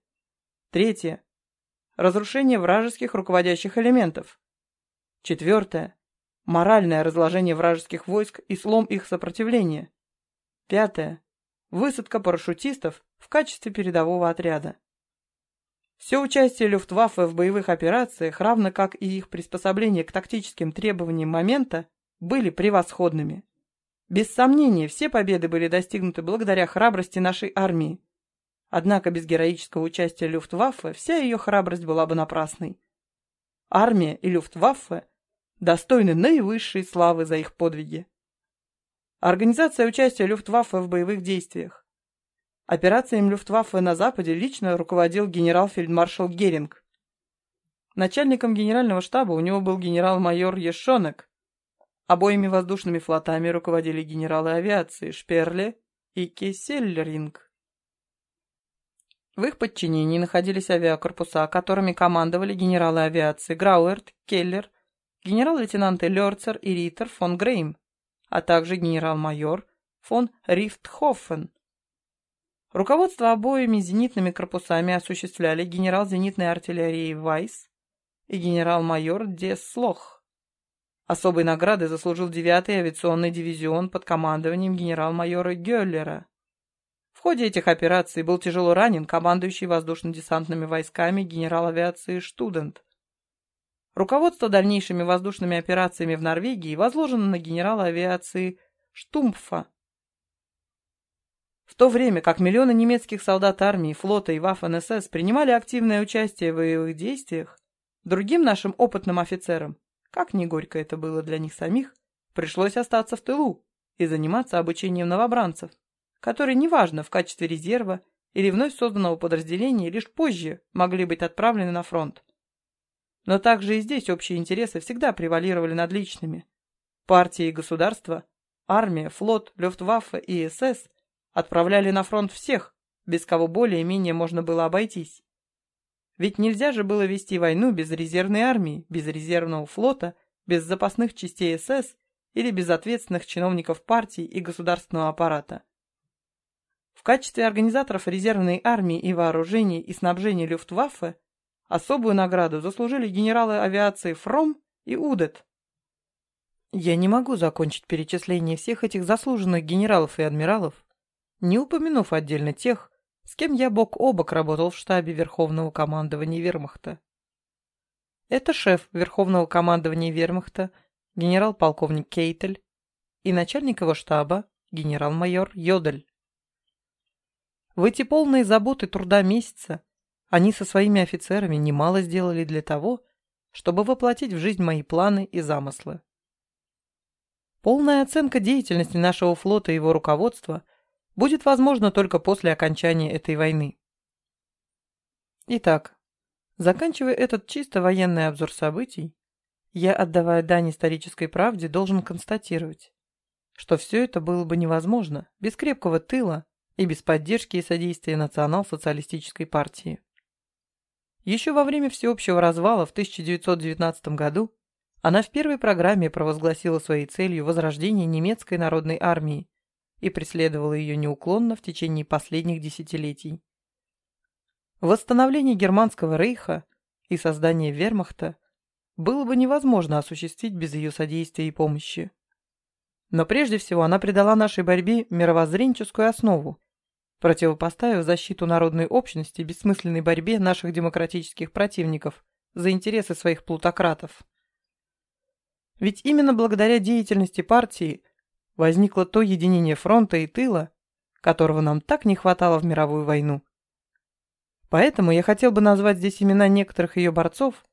Третье – разрушение вражеских руководящих элементов. Четвертое Моральное разложение вражеских войск и слом их сопротивления. Пятое. Высадка парашютистов в качестве передового отряда. Все участие Люфтваффе в боевых операциях, равно как и их приспособление к тактическим требованиям момента, были превосходными. Без сомнения, все победы были достигнуты благодаря храбрости нашей армии. Однако без героического участия Люфтваффе вся ее храбрость была бы напрасной. Армия и Люфтваффе достойны наивысшей славы за их подвиги. Организация участия Люфтваффе в боевых действиях. Операцией Люфтваффе на Западе лично руководил генерал-фельдмаршал Геринг. Начальником генерального штаба у него был генерал-майор Ешонек. Обоими воздушными флотами руководили генералы авиации Шперле и Кесселлеринг. В их подчинении находились авиакорпуса, которыми командовали генералы авиации Грауэрт, Келлер, генерал-лейтенанты Лерцер и Риттер фон Грейм, а также генерал-майор фон Рифтхофен. Руководство обоими зенитными корпусами осуществляли генерал зенитной артиллерии Вайс и генерал-майор Деслох. Особой награды заслужил 9-й авиационный дивизион под командованием генерал-майора Геллера. В ходе этих операций был тяжело ранен командующий воздушно-десантными войсками генерал авиации Штудент. Руководство дальнейшими воздушными операциями в Норвегии возложено на генерала авиации Штумпфа. В то время как миллионы немецких солдат армии, флота и Waffen-СС принимали активное участие в боевых действиях, другим нашим опытным офицерам, как ни горько это было для них самих, пришлось остаться в тылу и заниматься обучением новобранцев, которые неважно в качестве резерва или вновь созданного подразделения лишь позже могли быть отправлены на фронт. Но также и здесь общие интересы всегда превалировали над личными. Партии и государства, армия, флот, Люфтваффе и СС отправляли на фронт всех, без кого более-менее можно было обойтись. Ведь нельзя же было вести войну без резервной армии, без резервного флота, без запасных частей СС или без ответственных чиновников партии и государственного аппарата. В качестве организаторов резервной армии и вооружения и снабжения Люфтваффе Особую награду заслужили генералы авиации Фром и Удет. Я не могу закончить перечисление всех этих заслуженных генералов и адмиралов, не упомянув отдельно тех, с кем я бок о бок работал в штабе Верховного командования Вермахта. Это шеф Верховного командования Вермахта, генерал-полковник Кейтель, и начальник его штаба, генерал-майор Йодель. В эти полные заботы труда месяца они со своими офицерами немало сделали для того, чтобы воплотить в жизнь мои планы и замыслы. Полная оценка деятельности нашего флота и его руководства будет возможна только после окончания этой войны. Итак, заканчивая этот чисто военный обзор событий, я, отдавая дань исторической правде, должен констатировать, что все это было бы невозможно без крепкого тыла, и без поддержки и содействия национал-социалистической партии. Еще во время всеобщего развала в 1919 году она в первой программе провозгласила своей целью возрождение немецкой народной армии и преследовала ее неуклонно в течение последних десятилетий. Восстановление Германского рейха и создание вермахта было бы невозможно осуществить без ее содействия и помощи. Но прежде всего она придала нашей борьбе мировоззренческую основу, противопоставив защиту народной общности бессмысленной борьбе наших демократических противников за интересы своих плутократов. Ведь именно благодаря деятельности партии возникло то единение фронта и тыла, которого нам так не хватало в мировую войну. Поэтому я хотел бы назвать здесь имена некоторых ее борцов,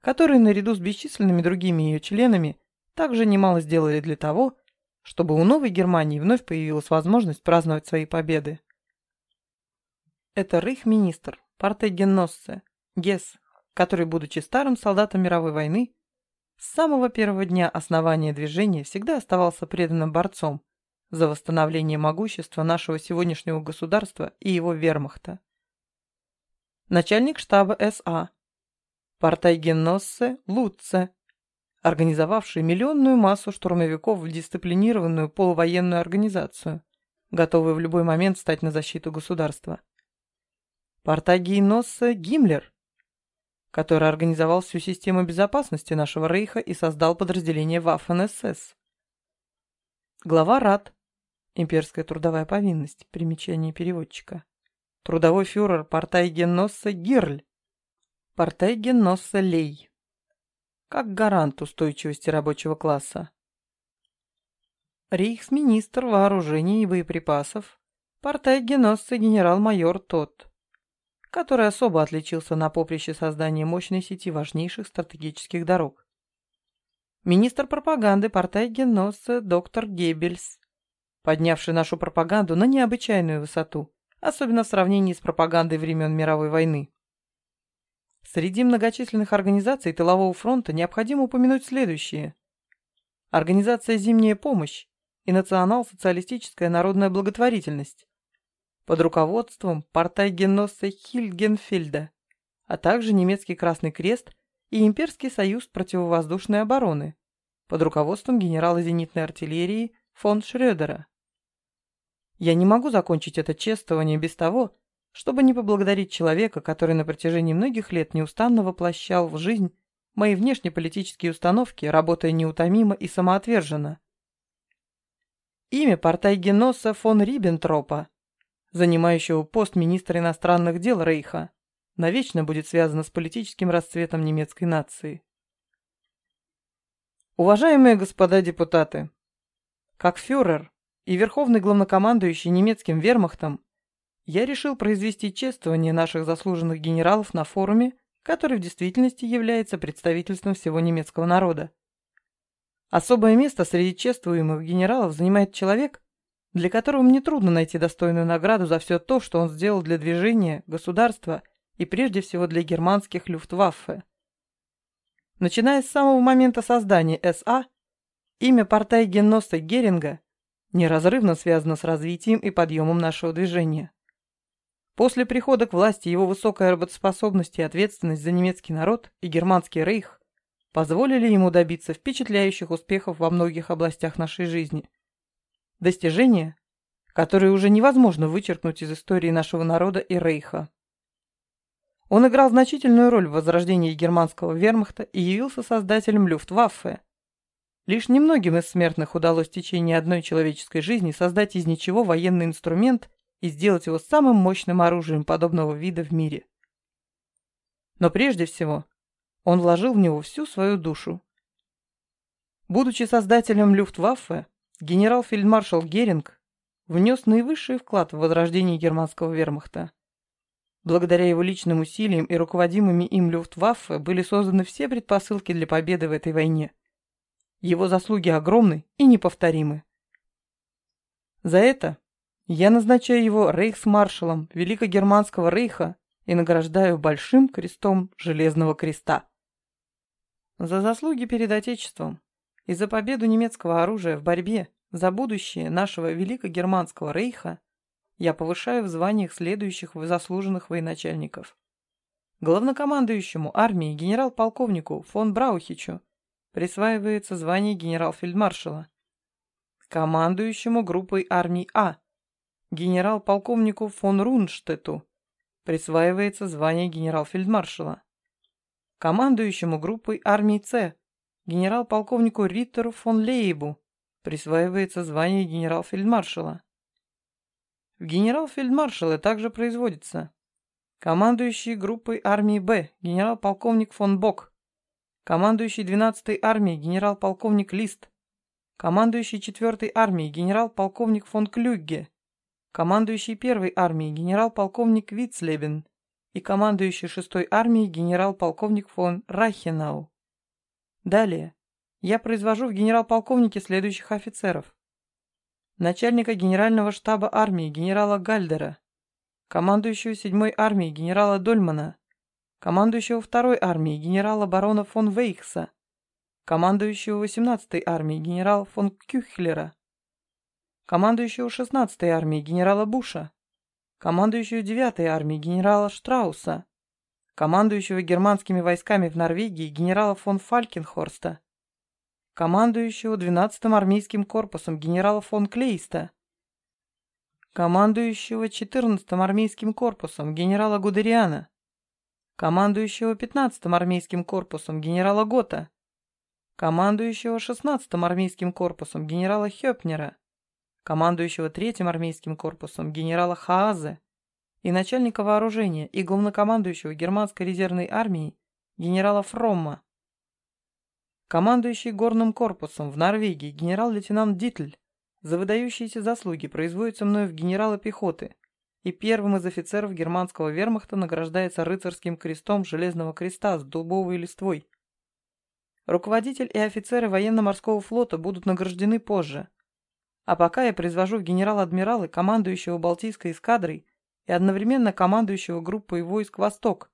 которые наряду с бесчисленными другими ее членами также немало сделали для того, чтобы у новой Германии вновь появилась возможность праздновать свои победы. Это рейх-министр, партия Гесс, который, будучи старым солдатом мировой войны, с самого первого дня основания движения всегда оставался преданным борцом за восстановление могущества нашего сегодняшнего государства и его вермахта. Начальник штаба СА, Партайгеноссе Лутце, организовавший миллионную массу штурмовиков в дисциплинированную полувоенную организацию, готовую в любой момент стать на защиту государства. Партагийноссе Гиммлер, который организовал всю систему безопасности нашего рейха и создал подразделение Waffen-СС. Глава РАД, имперская трудовая повинность, примечание переводчика. Трудовой фюрер Партайгеноссе Гирль, Партайгеноссе Лей как гарант устойчивости рабочего класса. Рейхсминистр вооружений и боеприпасов, партайгеносцы генерал-майор Тот, который особо отличился на поприще создания мощной сети важнейших стратегических дорог. Министр пропаганды партайгеносца доктор Геббельс, поднявший нашу пропаганду на необычайную высоту, особенно в сравнении с пропагандой времен мировой войны. Среди многочисленных организаций тылового фронта необходимо упомянуть следующие. Организация «Зимняя помощь» и Национал-социалистическая народная благотворительность под руководством партайгеносса Хильгенфельда, а также немецкий Красный Крест и Имперский союз противовоздушной обороны под руководством генерала зенитной артиллерии фон Шрёдера. Я не могу закончить это чествование без того, чтобы не поблагодарить человека, который на протяжении многих лет неустанно воплощал в жизнь мои внешнеполитические установки, работая неутомимо и самоотверженно. Имя Партайгеноса фон Риббентропа, занимающего пост министра иностранных дел Рейха, навечно будет связано с политическим расцветом немецкой нации. Уважаемые господа депутаты, как фюрер и верховный главнокомандующий немецким вермахтом, я решил произвести чествование наших заслуженных генералов на форуме, который в действительности является представительством всего немецкого народа. Особое место среди чествуемых генералов занимает человек, для которого мне трудно найти достойную награду за все то, что он сделал для движения, государства и прежде всего для германских люфтваффе. Начиная с самого момента создания СА, имя Партайгенноса Геринга неразрывно связано с развитием и подъемом нашего движения. После прихода к власти его высокая работоспособность и ответственность за немецкий народ и германский рейх позволили ему добиться впечатляющих успехов во многих областях нашей жизни. Достижения, которые уже невозможно вычеркнуть из истории нашего народа и рейха. Он играл значительную роль в возрождении германского вермахта и явился создателем Люфтваффе. Лишь немногим из смертных удалось в течение одной человеческой жизни создать из ничего военный инструмент и сделать его самым мощным оружием подобного вида в мире. Но прежде всего, он вложил в него всю свою душу. Будучи создателем Люфтваффе, генерал-фельдмаршал Геринг внес наивысший вклад в возрождение германского вермахта. Благодаря его личным усилиям и руководимыми им Люфтваффе были созданы все предпосылки для победы в этой войне. Его заслуги огромны и неповторимы. За это я назначаю его рейхсмаршалом Великогерманского рейха и награждаю большим крестом Железного креста. За заслуги перед Отечеством и за победу немецкого оружия в борьбе за будущее нашего Великогерманского рейха я повышаю в званиях следующих заслуженных военачальников. Главнокомандующему армии генерал-полковнику фон Браухичу присваивается звание генерал-фельдмаршала. Командующему группой армий А генерал-полковнику фон Рунштету присваивается звание генерал-фельдмаршала. Командующему группой армий С генерал-полковнику Риттеру фон Лейбу присваивается звание генерал-фельдмаршала. В генерал-фельдмаршалы также производится командующий группой армии Б генерал-полковник фон Бок, командующий 12-й армией генерал-полковник Лист, командующий 4-й армией генерал-полковник фон Клюгге, командующий 1-й армией генерал-полковник Вицлебен и командующий 6-й армией генерал-полковник фон Райхенау. Далее. Я произвожу в генерал-полковнике следующих офицеров. Начальника генерального штаба армии генерала Гальдера, командующего 7-й армией генерала Дольмана, командующего 2-й армией генерала барона фон Вейхса, командующего 18-й армией генерала фон Кюхлера, командующего 16-й армией генерала Буша, командующего 9-й армией генерала Штрауса, командующего германскими войсками в Норвегии генерала фон Фалькенхорста, командующего 12-м армейским корпусом генерала фон Клейста, командующего 14-м армейским корпусом генерала Гудериана, командующего 15-м армейским корпусом генерала Гота, командующего 16-м армейским корпусом генерала Хёпнера, командующего 3-м армейским корпусом генерала Хаазе и начальника вооружения и главнокомандующего германской резервной армии генерала Фромма. Командующий горным корпусом в Норвегии генерал-лейтенант Дитль за выдающиеся заслуги производится мною в генерала пехоты и первым из офицеров германского вермахта награждается рыцарским крестом Железного креста с дубовой листвой. Руководитель и офицеры военно-морского флота будут награждены позже – а пока я произвожу в генерал-адмиралы командующего Балтийской эскадрой и одновременно командующего группой войск «Восток»,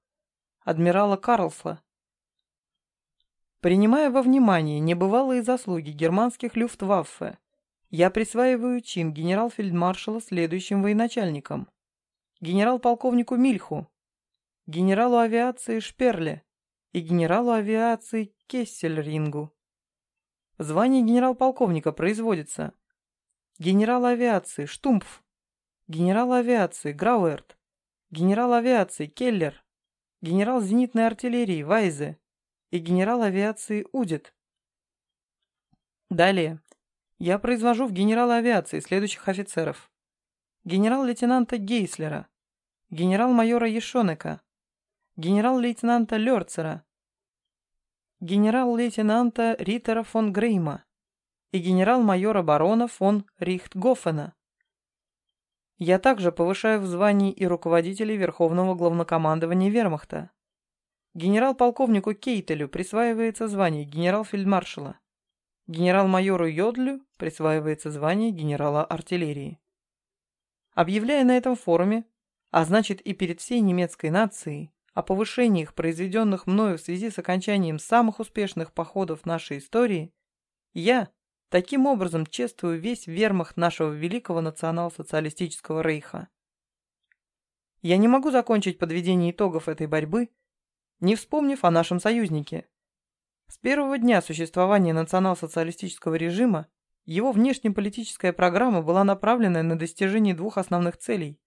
адмирала Карлсла. Принимая во внимание небывалые заслуги германских люфтваффе, я присваиваю чин генерал-фельдмаршала следующим военачальникам. Генерал-полковнику Мильху, генералу авиации Шперле и генералу авиации Кессельрингу. Звание генерал-полковника производится – генерал авиации Штумпф, генерал авиации Грауэрт, генерал авиации Келлер, генерал зенитной артиллерии Вайзе и генерал авиации Удит. Далее. Я произвожу в генерал авиации следующих офицеров. Генерал-лейтенанта Гейслера, генерал-майора Ешонека, генерал-лейтенанта Лерцера, генерал-лейтенанта Риттера фон Грейма, и генерал-майора барона фон Рихтгофена. Я также повышаю в звании и руководителей Верховного Главнокомандования Вермахта. Генерал-полковнику Кейтелю присваивается звание генерал-фельдмаршала. Генерал-майору Йодлю присваивается звание генерала артиллерии. Объявляя на этом форуме, а значит и перед всей немецкой нацией, о повышениях, произведенных мною в связи с окончанием самых успешных походов нашей истории, я, Таким образом, чествую весь вермахт нашего великого национал-социалистического рейха. Я не могу закончить подведение итогов этой борьбы, не вспомнив о нашем союзнике. С первого дня существования национал-социалистического режима его внешнеполитическая программа была направлена на достижение двух основных целей.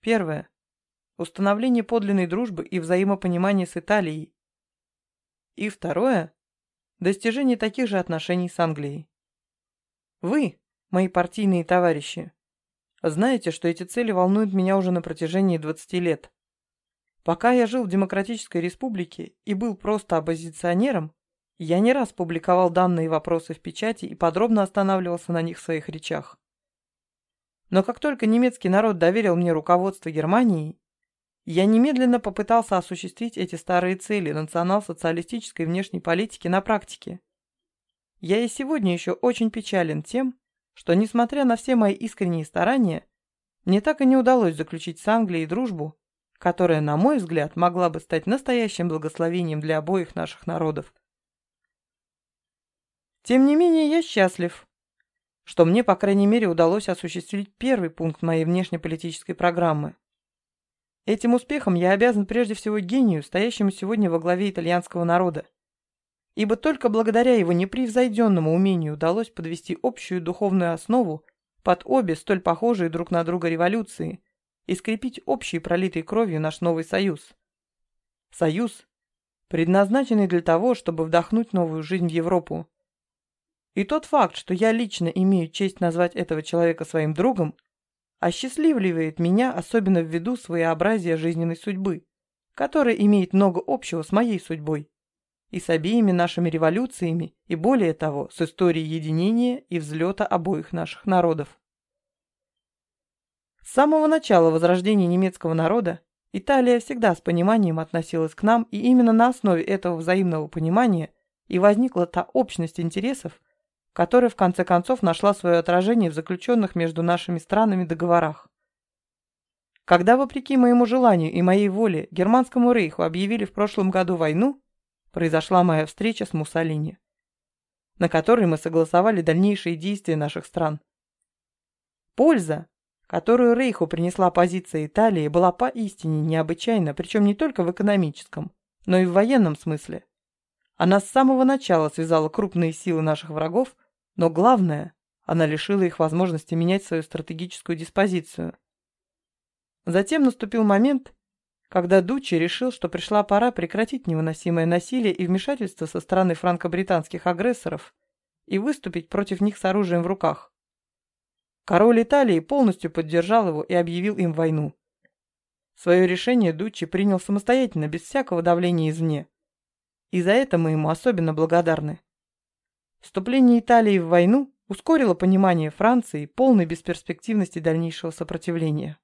Первое – установление подлинной дружбы и взаимопонимания с Италией. И второе – достижение таких же отношений с Англией. Вы, мои партийные товарищи, знаете, что эти цели волнуют меня уже на протяжении 20 лет. Пока я жил в Демократической Республике и был просто оппозиционером, я не раз публиковал данные вопросы в печати и подробно останавливался на них в своих речах. Но как только немецкий народ доверил мне руководство Германией, я немедленно попытался осуществить эти старые цели национал-социалистической внешней политики на практике. Я и сегодня еще очень печален тем, что, несмотря на все мои искренние старания, мне так и не удалось заключить с Англией дружбу, которая, на мой взгляд, могла бы стать настоящим благословением для обоих наших народов. Тем не менее, я счастлив. что мне, по крайней мере, удалось осуществить первый пункт моей внешнеполитической программы. Этим успехом я обязан прежде всего гению, стоящему сегодня во главе итальянского народа. Ибо только благодаря его непревзойденному умению удалось подвести общую духовную основу под обе столь похожие друг на друга революции и скрепить общей пролитой кровью наш новый союз. Союз, предназначенный для того, чтобы вдохнуть новую жизнь в Европу. И тот факт, что я лично имею честь назвать этого человека своим другом, осчастливливает меня, особенно ввиду своеобразия жизненной судьбы, которая имеет много общего с моей судьбой и с обеими нашими революциями, и более того, с историей единения и взлета обоих наших народов. С самого начала возрождения немецкого народа Италия всегда с пониманием относилась к нам, и именно на основе этого взаимного понимания и возникла та общность интересов, которая в конце концов нашла свое отражение в заключенных между нашими странами договорах. Когда, вопреки моему желанию и моей воле, Германскому рейху объявили в прошлом году войну, произошла моя встреча с Муссолини, на которой мы согласовали дальнейшие действия наших стран. Польза, которую Рейху принесла позиция Италии, была поистине необычайна, причем не только в экономическом, но и в военном смысле. Она с самого начала связала крупные силы наших врагов, но главное, она лишила их возможности менять свою стратегическую диспозицию. Затем наступил момент, когда Дуччи решил, что пришла пора прекратить невыносимое насилие и вмешательство со стороны франко-британских агрессоров и выступить против них с оружием в руках. Король Италии полностью поддержал его и объявил им войну. Свое решение Дуччи принял самостоятельно, без всякого давления извне. И за это мы ему особенно благодарны. Вступление Италии в войну ускорило понимание Франции полной бесперспективности дальнейшего сопротивления.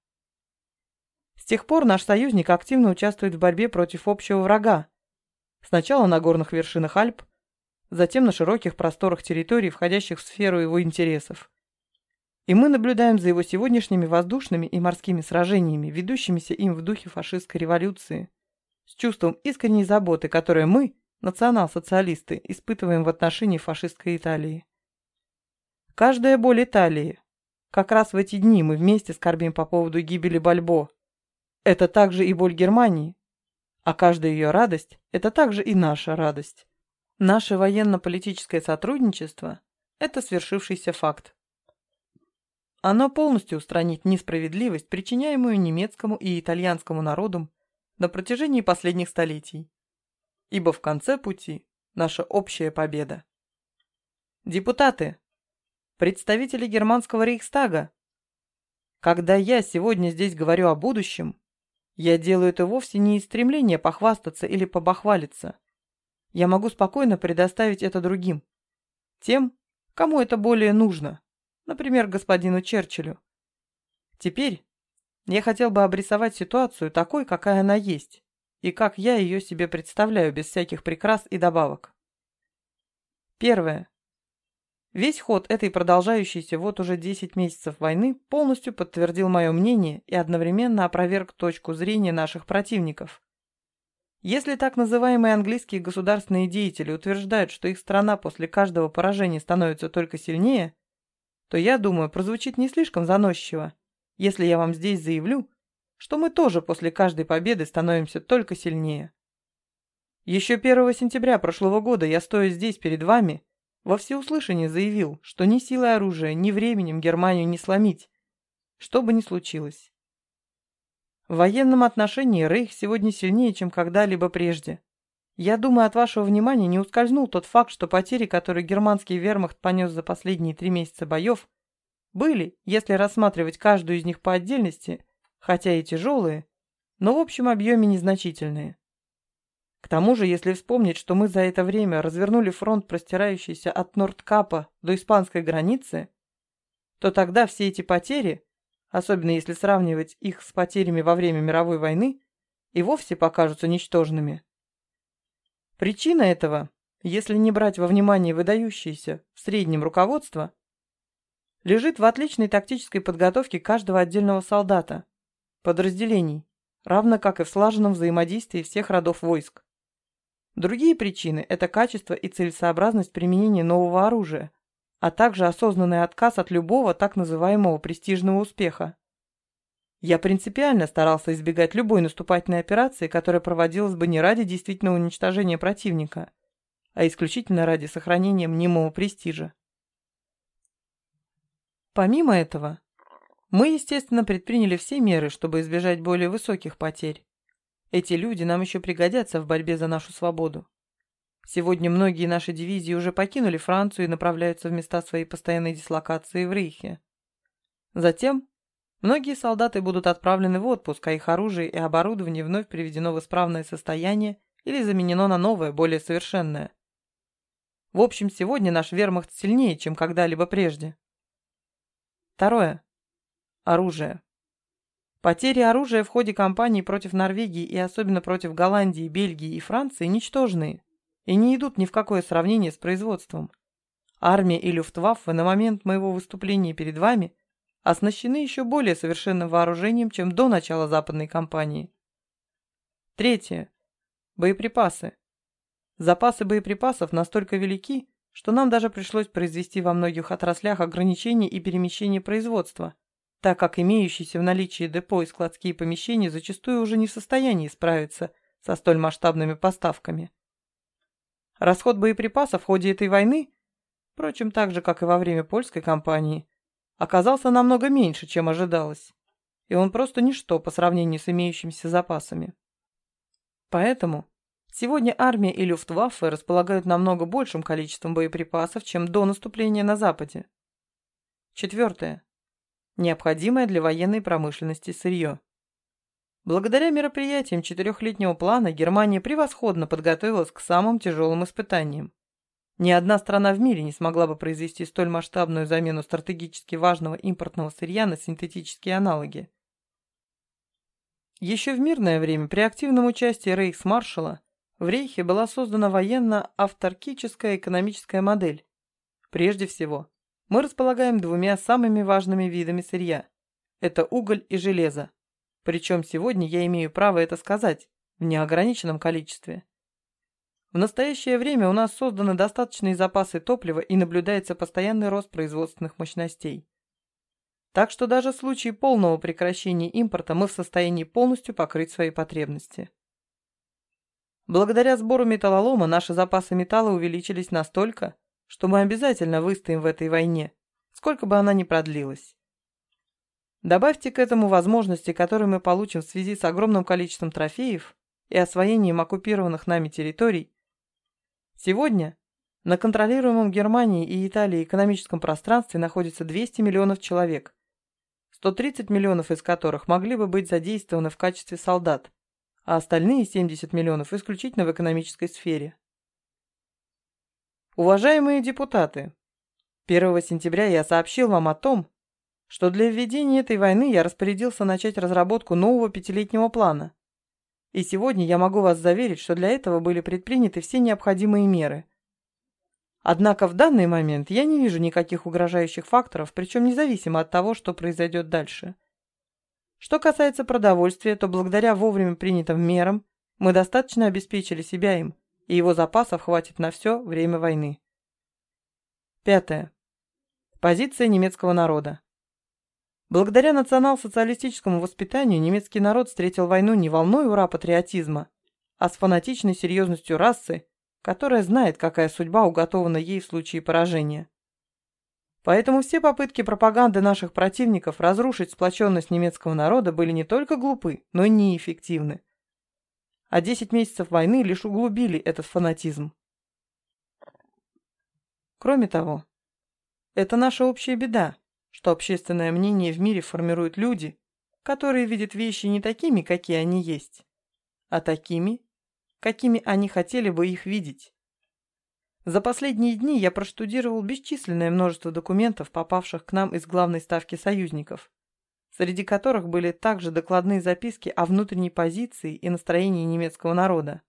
С тех пор наш союзник активно участвует в борьбе против общего врага. Сначала на горных вершинах Альп, затем на широких просторах территорий, входящих в сферу его интересов. И мы наблюдаем за его сегодняшними воздушными и морскими сражениями, ведущимися им в духе фашистской революции, с чувством искренней заботы, которое мы, национал-социалисты, испытываем в отношении фашистской Италии. Каждая боль Италии. Как раз в эти дни мы вместе скорбим по поводу гибели Бальбо. Это также и боль Германии. А каждая ее радость – это также и наша радость. Наше военно-политическое сотрудничество – это свершившийся факт. Оно полностью устранит несправедливость, причиняемую немецкому и итальянскому народам на протяжении последних столетий. Ибо в конце пути наша общая победа. Депутаты, представители германского рейхстага, когда я сегодня здесь говорю о будущем, я делаю это вовсе не из стремления похвастаться или побахвалиться. Я могу спокойно предоставить это другим. Тем, кому это более нужно например, господину Черчиллю. Теперь я хотел бы обрисовать ситуацию такой, какая она есть, и как я ее себе представляю без всяких прикрас и добавок. Первое. Весь ход этой продолжающейся вот уже 10 месяцев войны полностью подтвердил мое мнение и одновременно опроверг точку зрения наших противников. Если так называемые английские государственные деятели утверждают, что их страна после каждого поражения становится только сильнее, то я думаю, прозвучит не слишком заносчиво, если я вам здесь заявлю, что мы тоже после каждой победы становимся только сильнее. Еще 1 сентября прошлого года я, стоя здесь перед вами, во всеуслышание заявил, что ни силой оружия, ни временем Германию не сломить, что бы ни случилось. В военном отношении Рейх сегодня сильнее, чем когда-либо прежде. Я думаю, от вашего внимания не ускользнул тот факт, что потери, которые германский вермахт понес за последние три месяца боев, были, если рассматривать каждую из них по отдельности, хотя и тяжелые, но в общем объеме незначительные. К тому же, если вспомнить, что мы за это время развернули фронт, простирающийся от Нордкапа до испанской границы, то тогда все эти потери, особенно если сравнивать их с потерями во время мировой войны, и вовсе покажутся ничтожными. Причина этого, если не брать во внимание выдающееся в среднем руководство, лежит в отличной тактической подготовке каждого отдельного солдата, подразделений, равно как и в слаженном взаимодействии всех родов войск. Другие причины – это качество и целесообразность применения нового оружия, а также осознанный отказ от любого так называемого престижного успеха. Я принципиально старался избегать любой наступательной операции, которая проводилась бы не ради действительного уничтожения противника, а исключительно ради сохранения мнимого престижа. Помимо этого, мы, естественно, предприняли все меры, чтобы избежать более высоких потерь. Эти люди нам еще пригодятся в борьбе за нашу свободу. Сегодня многие наши дивизии уже покинули Францию и направляются в места своей постоянной дислокации в Рейхе. Затем многие солдаты будут отправлены в отпуск, а их оружие и оборудование вновь приведено в исправное состояние или заменено на новое, более совершенное. В общем, сегодня наш вермахт сильнее, чем когда-либо прежде. Второе. Оружие. Потери оружия в ходе кампании против Норвегии и особенно против Голландии, Бельгии и Франции ничтожные и не идут ни в какое сравнение с производством. Армия и Люфтваффе на момент моего выступления перед вами оснащены еще более совершенным вооружением, чем до начала западной кампании. Третье. Боеприпасы. Запасы боеприпасов настолько велики, что нам даже пришлось произвести во многих отраслях ограничения и перемещение производства, так как имеющиеся в наличии депо и складские помещения зачастую уже не в состоянии справиться со столь масштабными поставками. Расход боеприпасов в ходе этой войны, впрочем, так же, как и во время польской кампании, оказался намного меньше, чем ожидалось, и он просто ничто по сравнению с имеющимися запасами. Поэтому сегодня армия и Люфтваффе располагают намного большим количеством боеприпасов, чем до наступления на Западе. Четвертое. Необходимое для военной промышленности сырье. Благодаря мероприятиям четырехлетнего плана Германия превосходно подготовилась к самым тяжелым испытаниям. Ни одна страна в мире не смогла бы произвести столь масштабную замену стратегически важного импортного сырья на синтетические аналоги. Еще в мирное время при активном участии рейхсмаршала в Рейхе была создана военно-авторкическая экономическая модель. Прежде всего, мы располагаем двумя самыми важными видами сырья – это уголь и железо. Причем сегодня я имею право это сказать, в неограниченном количестве. В настоящее время у нас созданы достаточные запасы топлива и наблюдается постоянный рост производственных мощностей. Так что даже в случае полного прекращения импорта мы в состоянии полностью покрыть свои потребности. Благодаря сбору металлолома наши запасы металла увеличились настолько, что мы обязательно выстоим в этой войне, сколько бы она ни продлилась. Добавьте к этому возможности, которые мы получим в связи с огромным количеством трофеев и освоением оккупированных нами территорий. Сегодня на контролируемом Германии и Италии экономическом пространстве находится 200 миллионов человек, 130 миллионов из которых могли бы быть задействованы в качестве солдат, а остальные 70 миллионов исключительно в экономической сфере. Уважаемые депутаты, 1 сентября я сообщил вам о том, что для введения этой войны я распорядился начать разработку нового пятилетнего плана. И сегодня я могу вас заверить, что для этого были предприняты все необходимые меры. Однако в данный момент я не вижу никаких угрожающих факторов, причем независимо от того, что произойдет дальше. Что касается продовольствия, то благодаря вовремя принятым мерам мы достаточно обеспечили себя им, и его запасов хватит на все время войны. Пятое. Позиция немецкого народа. Благодаря национал-социалистическому воспитанию немецкий народ встретил войну не волной ура-патриотизма, а с фанатичной серьезностью расы, которая знает, какая судьба уготована ей в случае поражения. Поэтому все попытки пропаганды наших противников разрушить сплоченность немецкого народа были не только глупы, но и неэффективны. А 10 месяцев войны лишь углубили этот фанатизм. Кроме того, это наша общая беда, что общественное мнение в мире формируют люди, которые видят вещи не такими, какие они есть, а такими, какими они хотели бы их видеть. За последние дни я проштудировал бесчисленное множество документов, попавших к нам из главной ставки союзников, среди которых были также докладные записки о внутренней позиции и настроении немецкого народа,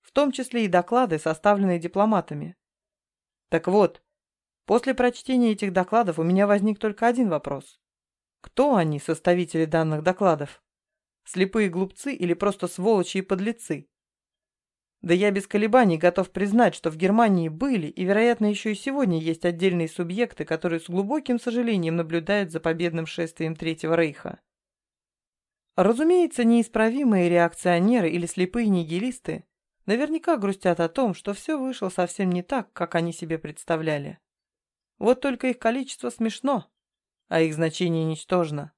в том числе и доклады, составленные дипломатами. Так вот, После прочтения этих докладов у меня возник только один вопрос. Кто они, составители данных докладов? Слепые глупцы или просто сволочи и подлецы? Да я без колебаний готов признать, что в Германии были и, вероятно, еще и сегодня есть отдельные субъекты, которые с глубоким сожалением наблюдают за победным шествием Третьего Рейха. Разумеется, неисправимые реакционеры или слепые нигилисты наверняка грустят о том, что все вышло совсем не так, как они себе представляли. Вот только их количество смешно, а их значение ничтожно.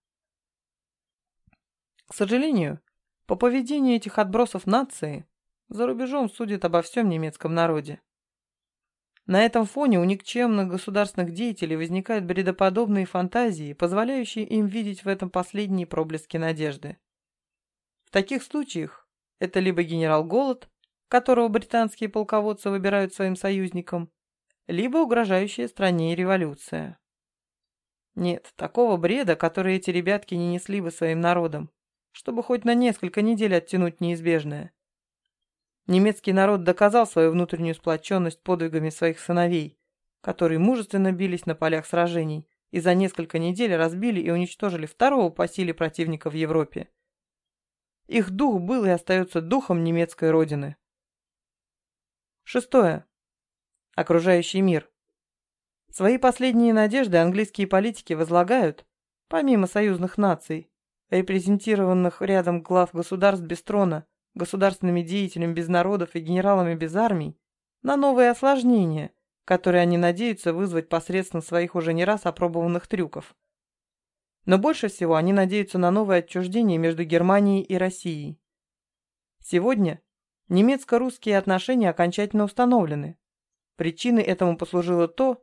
К сожалению, по поведению этих отбросов нации за рубежом судят обо всем немецком народе. На этом фоне у никчемных государственных деятелей возникают бредоподобные фантазии, позволяющие им видеть в этом последние проблески надежды. В таких случаях это либо генерал Голод, которого британские полководцы выбирают своим союзником, либо угрожающая стране революция. Нет, такого бреда, который эти ребятки не несли бы своим народам, чтобы хоть на несколько недель оттянуть неизбежное. Немецкий народ доказал свою внутреннюю сплоченность подвигами своих сыновей, которые мужественно бились на полях сражений и за несколько недель разбили и уничтожили второго по силе противника в Европе. Их дух был и остается духом немецкой родины. Шестое. Окружающий мир. Свои последние надежды английские политики возлагают, помимо союзных наций, репрезентированных рядом глав государств без трона, государственными деятелями без народов и генералами без армий, на новые осложнения, которые они надеются вызвать посредством своих уже не раз опробованных трюков. Но больше всего они надеются на новое отчуждение между Германией и Россией. Сегодня немецко-русские отношения окончательно установлены. Причиной этому послужило то,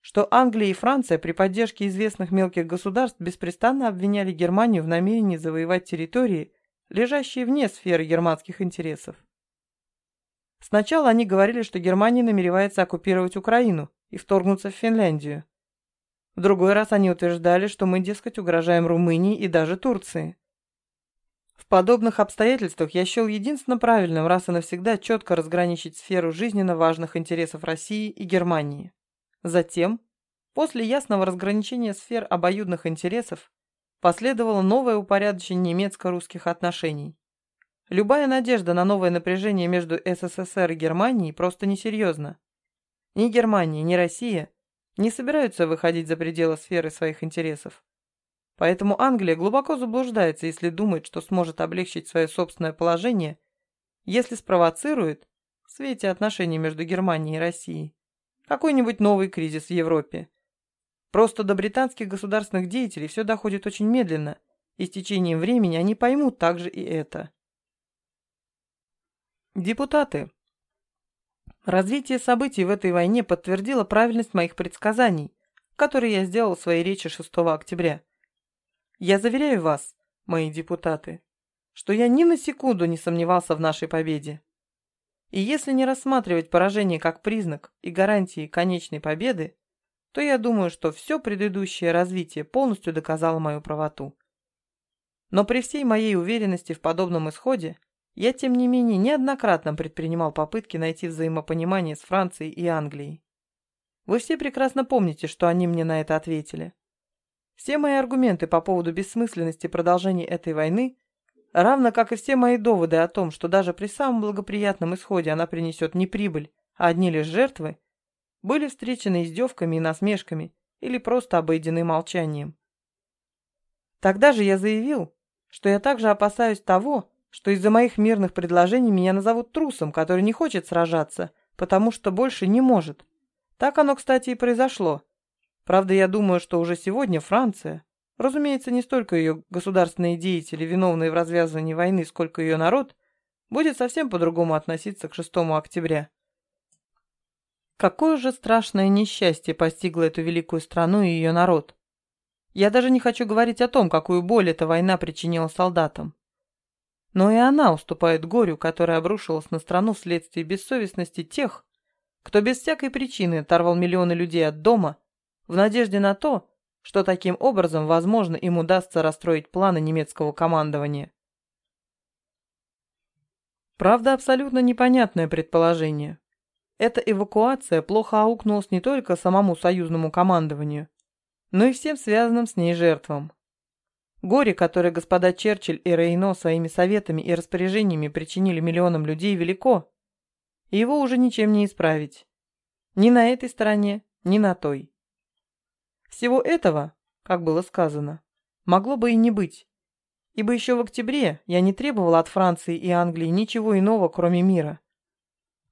что Англия и Франция при поддержке известных мелких государств беспрестанно обвиняли Германию в намерении завоевать территории, лежащие вне сферы германских интересов. Сначала они говорили, что Германия намеревается оккупировать Украину и вторгнуться в Финляндию. В другой раз они утверждали, что мы, дескать, угрожаем Румынии и даже Турции. В подобных обстоятельствах я счел единственно правильным раз и навсегда четко разграничить сферу жизненно важных интересов России и Германии. Затем, после ясного разграничения сфер обоюдных интересов, последовало новое упорядочение немецко-русских отношений. Любая надежда на новое напряжение между СССР и Германией просто несерьезна. Ни Германия, ни Россия не собираются выходить за пределы сферы своих интересов. Поэтому Англия глубоко заблуждается, если думает, что сможет облегчить свое собственное положение, если спровоцирует, в свете отношений между Германией и Россией, какой-нибудь новый кризис в Европе, Просто до британских государственных деятелей все доходит очень медленно, и с течением времени они поймут также и это. Депутаты. Развитие событий в этой войне подтвердило правильность моих предсказаний, которые я сделал в своей речи 6 октября. Я заверяю вас, мои депутаты, что я ни на секунду не сомневался в нашей победе. И если не рассматривать поражение как признак и гарантии конечной победы, то я думаю, что все предыдущее развитие полностью доказало мою правоту. Но при всей моей уверенности в подобном исходе, я тем не менее неоднократно предпринимал попытки найти взаимопонимание с Францией и Англией. Вы все прекрасно помните, что они мне на это ответили. Все мои аргументы по поводу бессмысленности продолжения этой войны, равно как и все мои доводы о том, что даже при самом благоприятном исходе она принесет не прибыль, а одни лишь жертвы, были встречены издевками и насмешками или просто обойдены молчанием. Тогда же я заявил, что я также опасаюсь того, что из-за моих мирных предложений меня назовут трусом, который не хочет сражаться, потому что больше не может. Так оно, кстати, и произошло. Правда, я думаю, что уже сегодня Франция, разумеется, не столько ее государственные деятели, виновные в развязывании войны, сколько ее народ, будет совсем по-другому относиться к 6 октября. Какое же страшное несчастье постигло эту великую страну и ее народ. Я даже не хочу говорить о том, какую боль эта война причинила солдатам. Но и она уступает горю, которое обрушилось на страну вследствие бессовестности тех, кто без всякой причины оторвал миллионы людей от дома в надежде на то, что таким образом, возможно, им удастся расстроить планы немецкого командования. Правда, абсолютно непонятное предположение. Эта эвакуация плохо аукнулась не только самому союзному командованию, но и всем связанным с ней жертвам. Горе, которое господа Черчилль и Рейно своими советами и распоряжениями причинили миллионам людей, велико, его уже ничем не исправить. Ни на этой стороне, ни на той. Всего этого, как было сказано, могло бы и не быть, ибо еще в октябре я не требовал от Франции и Англии ничего иного, кроме мира.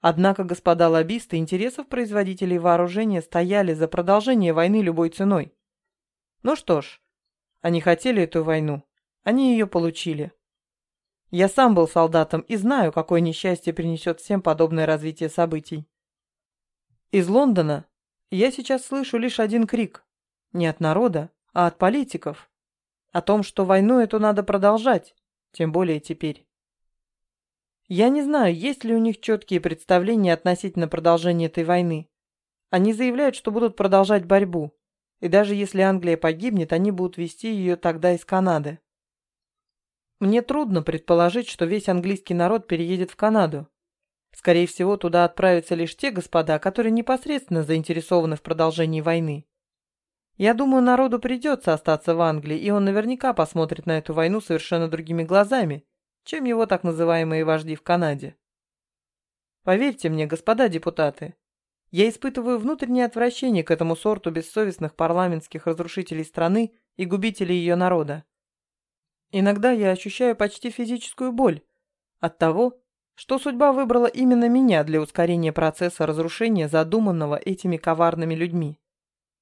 Однако господа лоббисты интересов производителей вооружения стояли за продолжение войны любой ценой. Ну что ж, они хотели эту войну, они ее получили. Я сам был солдатом и знаю, какое несчастье принесет всем подобное развитие событий. Из Лондона я сейчас слышу лишь один крик. Не от народа, а от политиков. О том, что войну эту надо продолжать, тем более теперь. Я не знаю, есть ли у них четкие представления относительно продолжения этой войны. Они заявляют, что будут продолжать борьбу, и даже если Англия погибнет, они будут вести ее тогда из Канады. Мне трудно предположить, что весь английский народ переедет в Канаду. Скорее всего, туда отправятся лишь те господа, которые непосредственно заинтересованы в продолжении войны. Я думаю, народу придется остаться в Англии, и он наверняка посмотрит на эту войну совершенно другими глазами, чем его так называемые вожди в Канаде. Поверьте мне, господа депутаты, я испытываю внутреннее отвращение к этому сорту бессовестных парламентских разрушителей страны и губителей ее народа. Иногда я ощущаю почти физическую боль от того, что судьба выбрала именно меня для ускорения процесса разрушения, задуманного этими коварными людьми.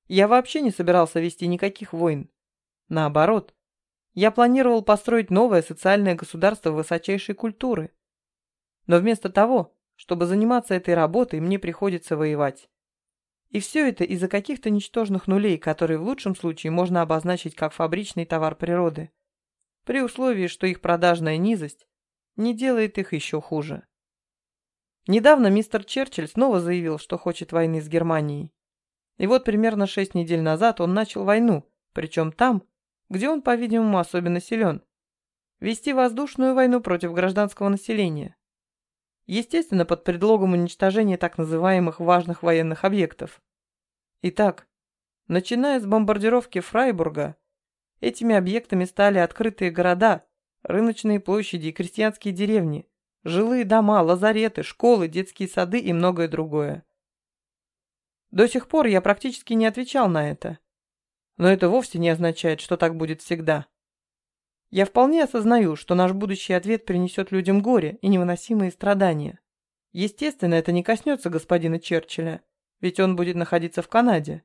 Я вообще не собирался вести никаких войн. Наоборот, я планировал построить новое социальное государство высочайшей культуры. Но вместо того, чтобы заниматься этой работой, мне приходится воевать. И все это из-за каких-то ничтожных нулей, которые в лучшем случае можно обозначить как фабричный товар природы, при условии, что их продажная низость не делает их еще хуже. Недавно мистер Черчилль снова заявил, что хочет войны с Германией. И вот примерно шесть недель назад он начал войну, причем там, где он, по-видимому, особенно силен. Вести воздушную войну против гражданского населения. Естественно, под предлогом уничтожения так называемых важных военных объектов. Итак, начиная с бомбардировки Фрайбурга, этими объектами стали открытые города, рыночные площади и крестьянские деревни, жилые дома, лазареты, школы, детские сады и многое другое. До сих пор я практически не отвечал на это. Но это вовсе не означает, что так будет всегда. Я вполне осознаю, что наш будущий ответ принесет людям горе и невыносимые страдания. Естественно, это не коснется господина Черчилля, ведь он будет находиться в Канаде.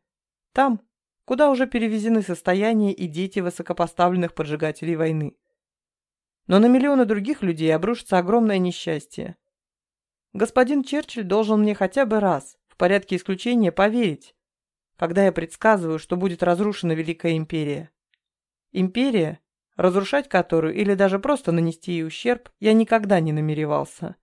Там, куда уже перевезены состояния и дети высокопоставленных поджигателей войны. Но на миллионы других людей обрушится огромное несчастье. Господин Черчилль должен мне хотя бы раз, в порядке исключения, поверить, когда я предсказываю, что будет разрушена Великая Империя. Империя, разрушать которую или даже просто нанести ей ущерб, я никогда не намеревался.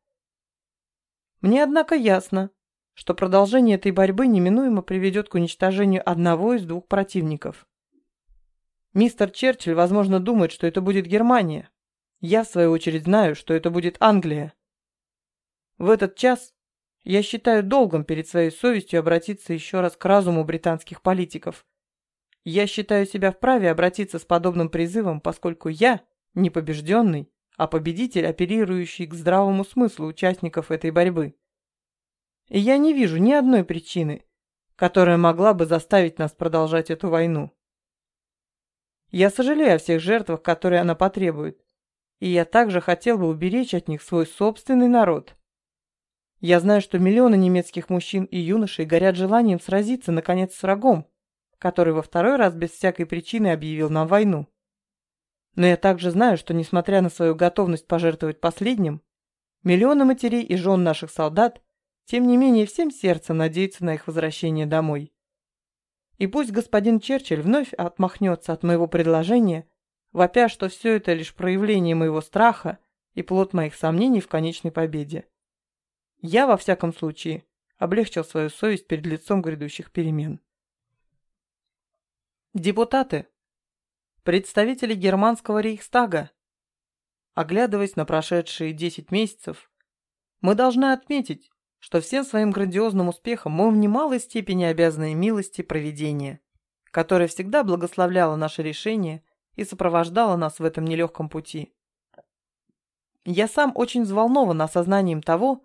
Мне, однако, ясно, что продолжение этой борьбы неминуемо приведет к уничтожению одного из двух противников. Мистер Черчилль, возможно, думает, что это будет Германия. Я, в свою очередь, знаю, что это будет Англия. В этот час я считаю долгом перед своей совестью обратиться еще раз к разуму британских политиков. Я считаю себя вправе обратиться с подобным призывом, поскольку я не побежденный, а победитель, апеллирующий к здравому смыслу участников этой борьбы. И я не вижу ни одной причины, которая могла бы заставить нас продолжать эту войну. Я сожалею о всех жертвах, которые она потребует, и я также хотел бы уберечь от них свой собственный народ. Я знаю, что миллионы немецких мужчин и юношей горят желанием сразиться, наконец, с врагом, который во второй раз без всякой причины объявил нам войну. Но я также знаю, что, несмотря на свою готовность пожертвовать последним, миллионы матерей и жен наших солдат, тем не менее, всем сердцем надеются на их возвращение домой. И пусть господин Черчилль вновь отмахнется от моего предложения, вопя, что все это лишь проявление моего страха и плод моих сомнений в конечной победе. Я, во всяком случае, облегчил свою совесть перед лицом грядущих перемен. Депутаты, представители германского рейхстага, оглядываясь на прошедшие 10 месяцев, мы должны отметить, что всем своим грандиозным успехом мы в немалой степени обязаны милости проведения, которое всегда благословляло наше решение и сопровождало нас в этом нелегком пути. Я сам очень взволнован осознанием того,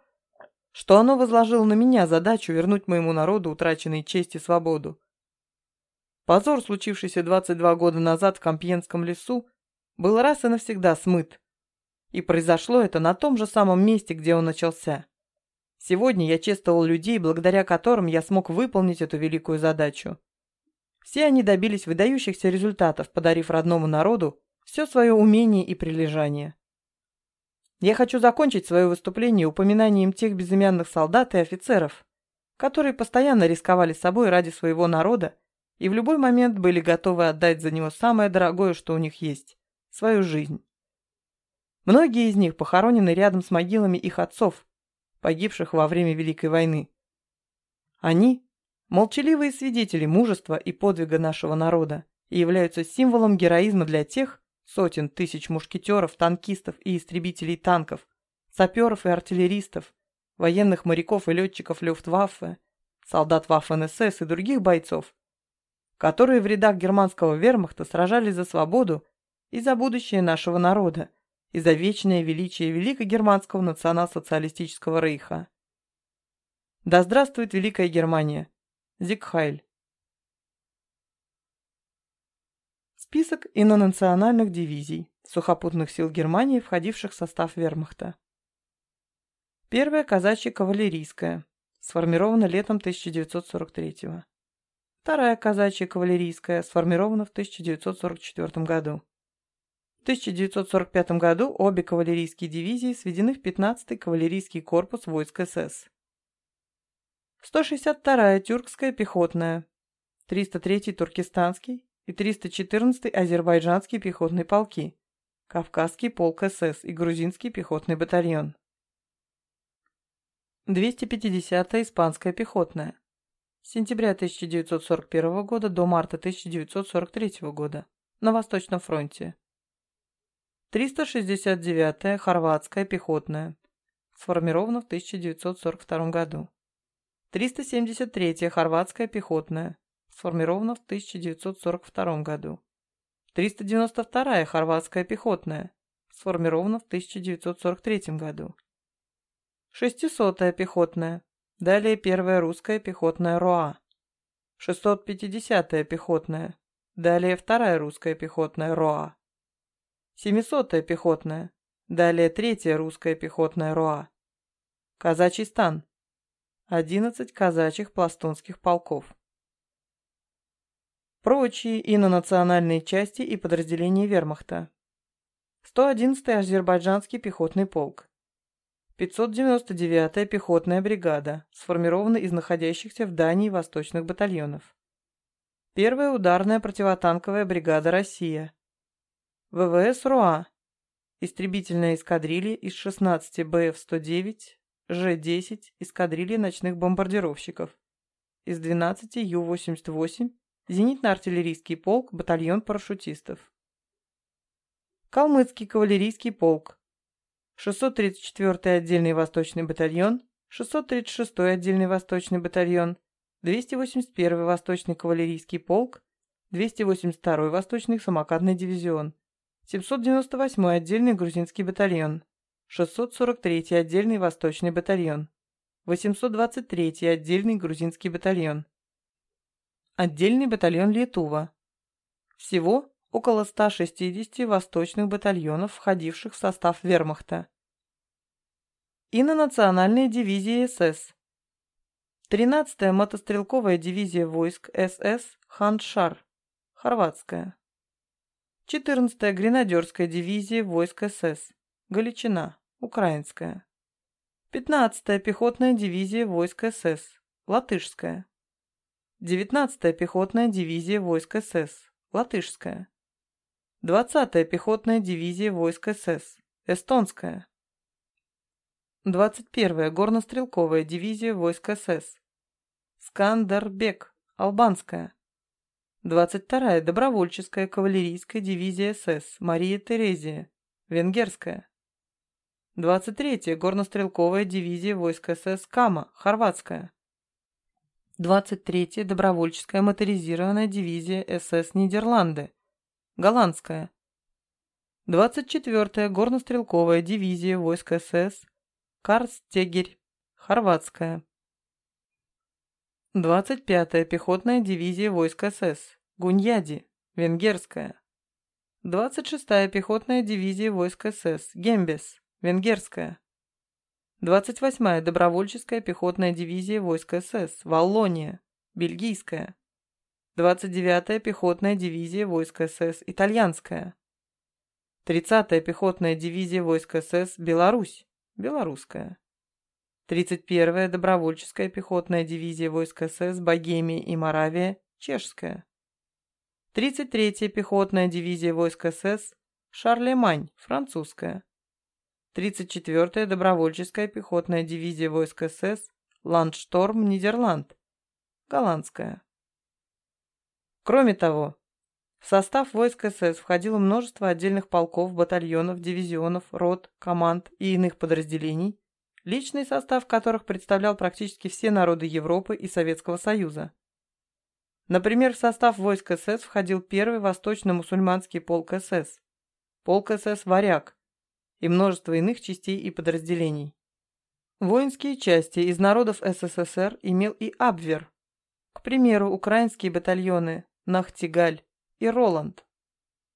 что оно возложило на меня задачу вернуть моему народу утраченные честь и свободу. Позор, случившийся 22 года назад в Компьенском лесу, был раз и навсегда смыт. И произошло это на том же самом месте, где он начался. Сегодня я чествовал людей, благодаря которым я смог выполнить эту великую задачу. Все они добились выдающихся результатов, подарив родному народу все свое умение и прилежание. Я хочу закончить свое выступление упоминанием тех безымянных солдат и офицеров, которые постоянно рисковали собой ради своего народа и в любой момент были готовы отдать за него самое дорогое, что у них есть – свою жизнь. Многие из них похоронены рядом с могилами их отцов, погибших во время Великой войны. Они – молчаливые свидетели мужества и подвига нашего народа и являются символом героизма для тех сотен тысяч мушкетеров, танкистов и истребителей танков, саперов и артиллеристов, военных моряков и летчиков Люфтваффе, солдат Ваффен-СС и других бойцов, которые в рядах германского вермахта сражались за свободу и за будущее нашего народа, и за вечное величие Великогерманского национал-социалистического рейха. Да здравствует Великая Германия! Зигхайль! Список инонациональных дивизий сухопутных сил Германии, входивших в состав вермахта. Первая казачья кавалерийская, сформирована летом 1943 -го. Вторая казачья кавалерийская сформирована в 1944 году. В 1945 году обе кавалерийские дивизии сведены в 15-й кавалерийский корпус войск СС. 162-я тюркская пехотная, 303-й туркестанский и 314-й азербайджанский пехотный полки, Кавказский полк СС и грузинский пехотный батальон. 250-я испанская пехотная, с сентября 1941 года до марта 1943 года на Восточном фронте. 369-я хорватская пехотная, сформирована в 1942 году. 373-я хорватская пехотная, сформирована в 1942 году. 392-я хорватская пехотная, сформирована в 1943 году. 600-я пехотная, Далее первая русская пехотная РОА. 650-я пехотная. Далее вторая русская пехотная РОА. 700-я пехотная. Далее третья русская пехотная РОА. Казачий стан. 11 казачьих пластунских полков. Прочие инонациональные части и подразделения вермахта. 111-й азербайджанский пехотный полк. 599-я пехотная бригада, сформирована из находящихся в Дании восточных батальонов. Первая ударная противотанковая бригада «Россия». ВВС «Руа». Истребительная эскадрилья из 16 БФ-109, Ж-10 эскадрильи ночных бомбардировщиков. Из 12 Ю-88 зенитно-артиллерийский полк, батальон парашютистов. Калмыцкий кавалерийский полк, 634-й отдельный восточный батальон, 636-й отдельный восточный батальон, 281-й восточный кавалерийский полк, 282-й восточный самокатный дивизион, 798-й отдельный грузинский батальон, 643-й отдельный восточный батальон, 823-й отдельный грузинский батальон, отдельный батальон Литува. Всего около 160 восточных батальонов, входивших в состав вермахта. И на национальные дивизии СС. 13-я мотострелковая дивизия войск СС Ханшар, хорватская. 14-я гренадерская дивизия войск СС, Галичина, украинская. 15-я пехотная дивизия войск СС, латышская. 19-я пехотная дивизия войск СС, латышская. 20-я пехотная дивизия войск СС, эстонская. 21-я горнострелковая дивизия войск СС, Скандарбек, албанская. 22-я добровольческая кавалерийская дивизия СС, Мария Терезия, венгерская. 23-я горнострелковая дивизия войск СС, Кама, хорватская. 23-я добровольческая моторизированная дивизия СС, Нидерланды, голландская. 24-я горнострелковая дивизия войск СС Карстегерь, хорватская. 25-я пехотная дивизия войск СС, Гуньяди, венгерская. 26-я пехотная дивизия войск СС, Гембес, венгерская. 28-я добровольческая пехотная дивизия войск СС, Валлония, бельгийская. 29-я пехотная дивизия войск СС, итальянская. 30-я пехотная дивизия войск СС, Беларусь, белорусская. 31-я добровольческая пехотная дивизия войск СС, Богемия и Моравия, чешская. 33-я пехотная дивизия войск СС, Шарлемань, французская. 34-я добровольческая пехотная дивизия войск СС, Ландшторм, Нидерланд, голландская. Кроме того, в состав войск СС входило множество отдельных полков, батальонов, дивизионов, рот, команд и иных подразделений, личный состав которых представлял практически все народы Европы и Советского Союза. Например, в состав войск СС входил первый восточно-мусульманский полк СС, полк СС «Варяг» и множество иных частей и подразделений. Воинские части из народов СССР имел и Абвер. К примеру, украинские батальоны Нахтигаль и Роланд.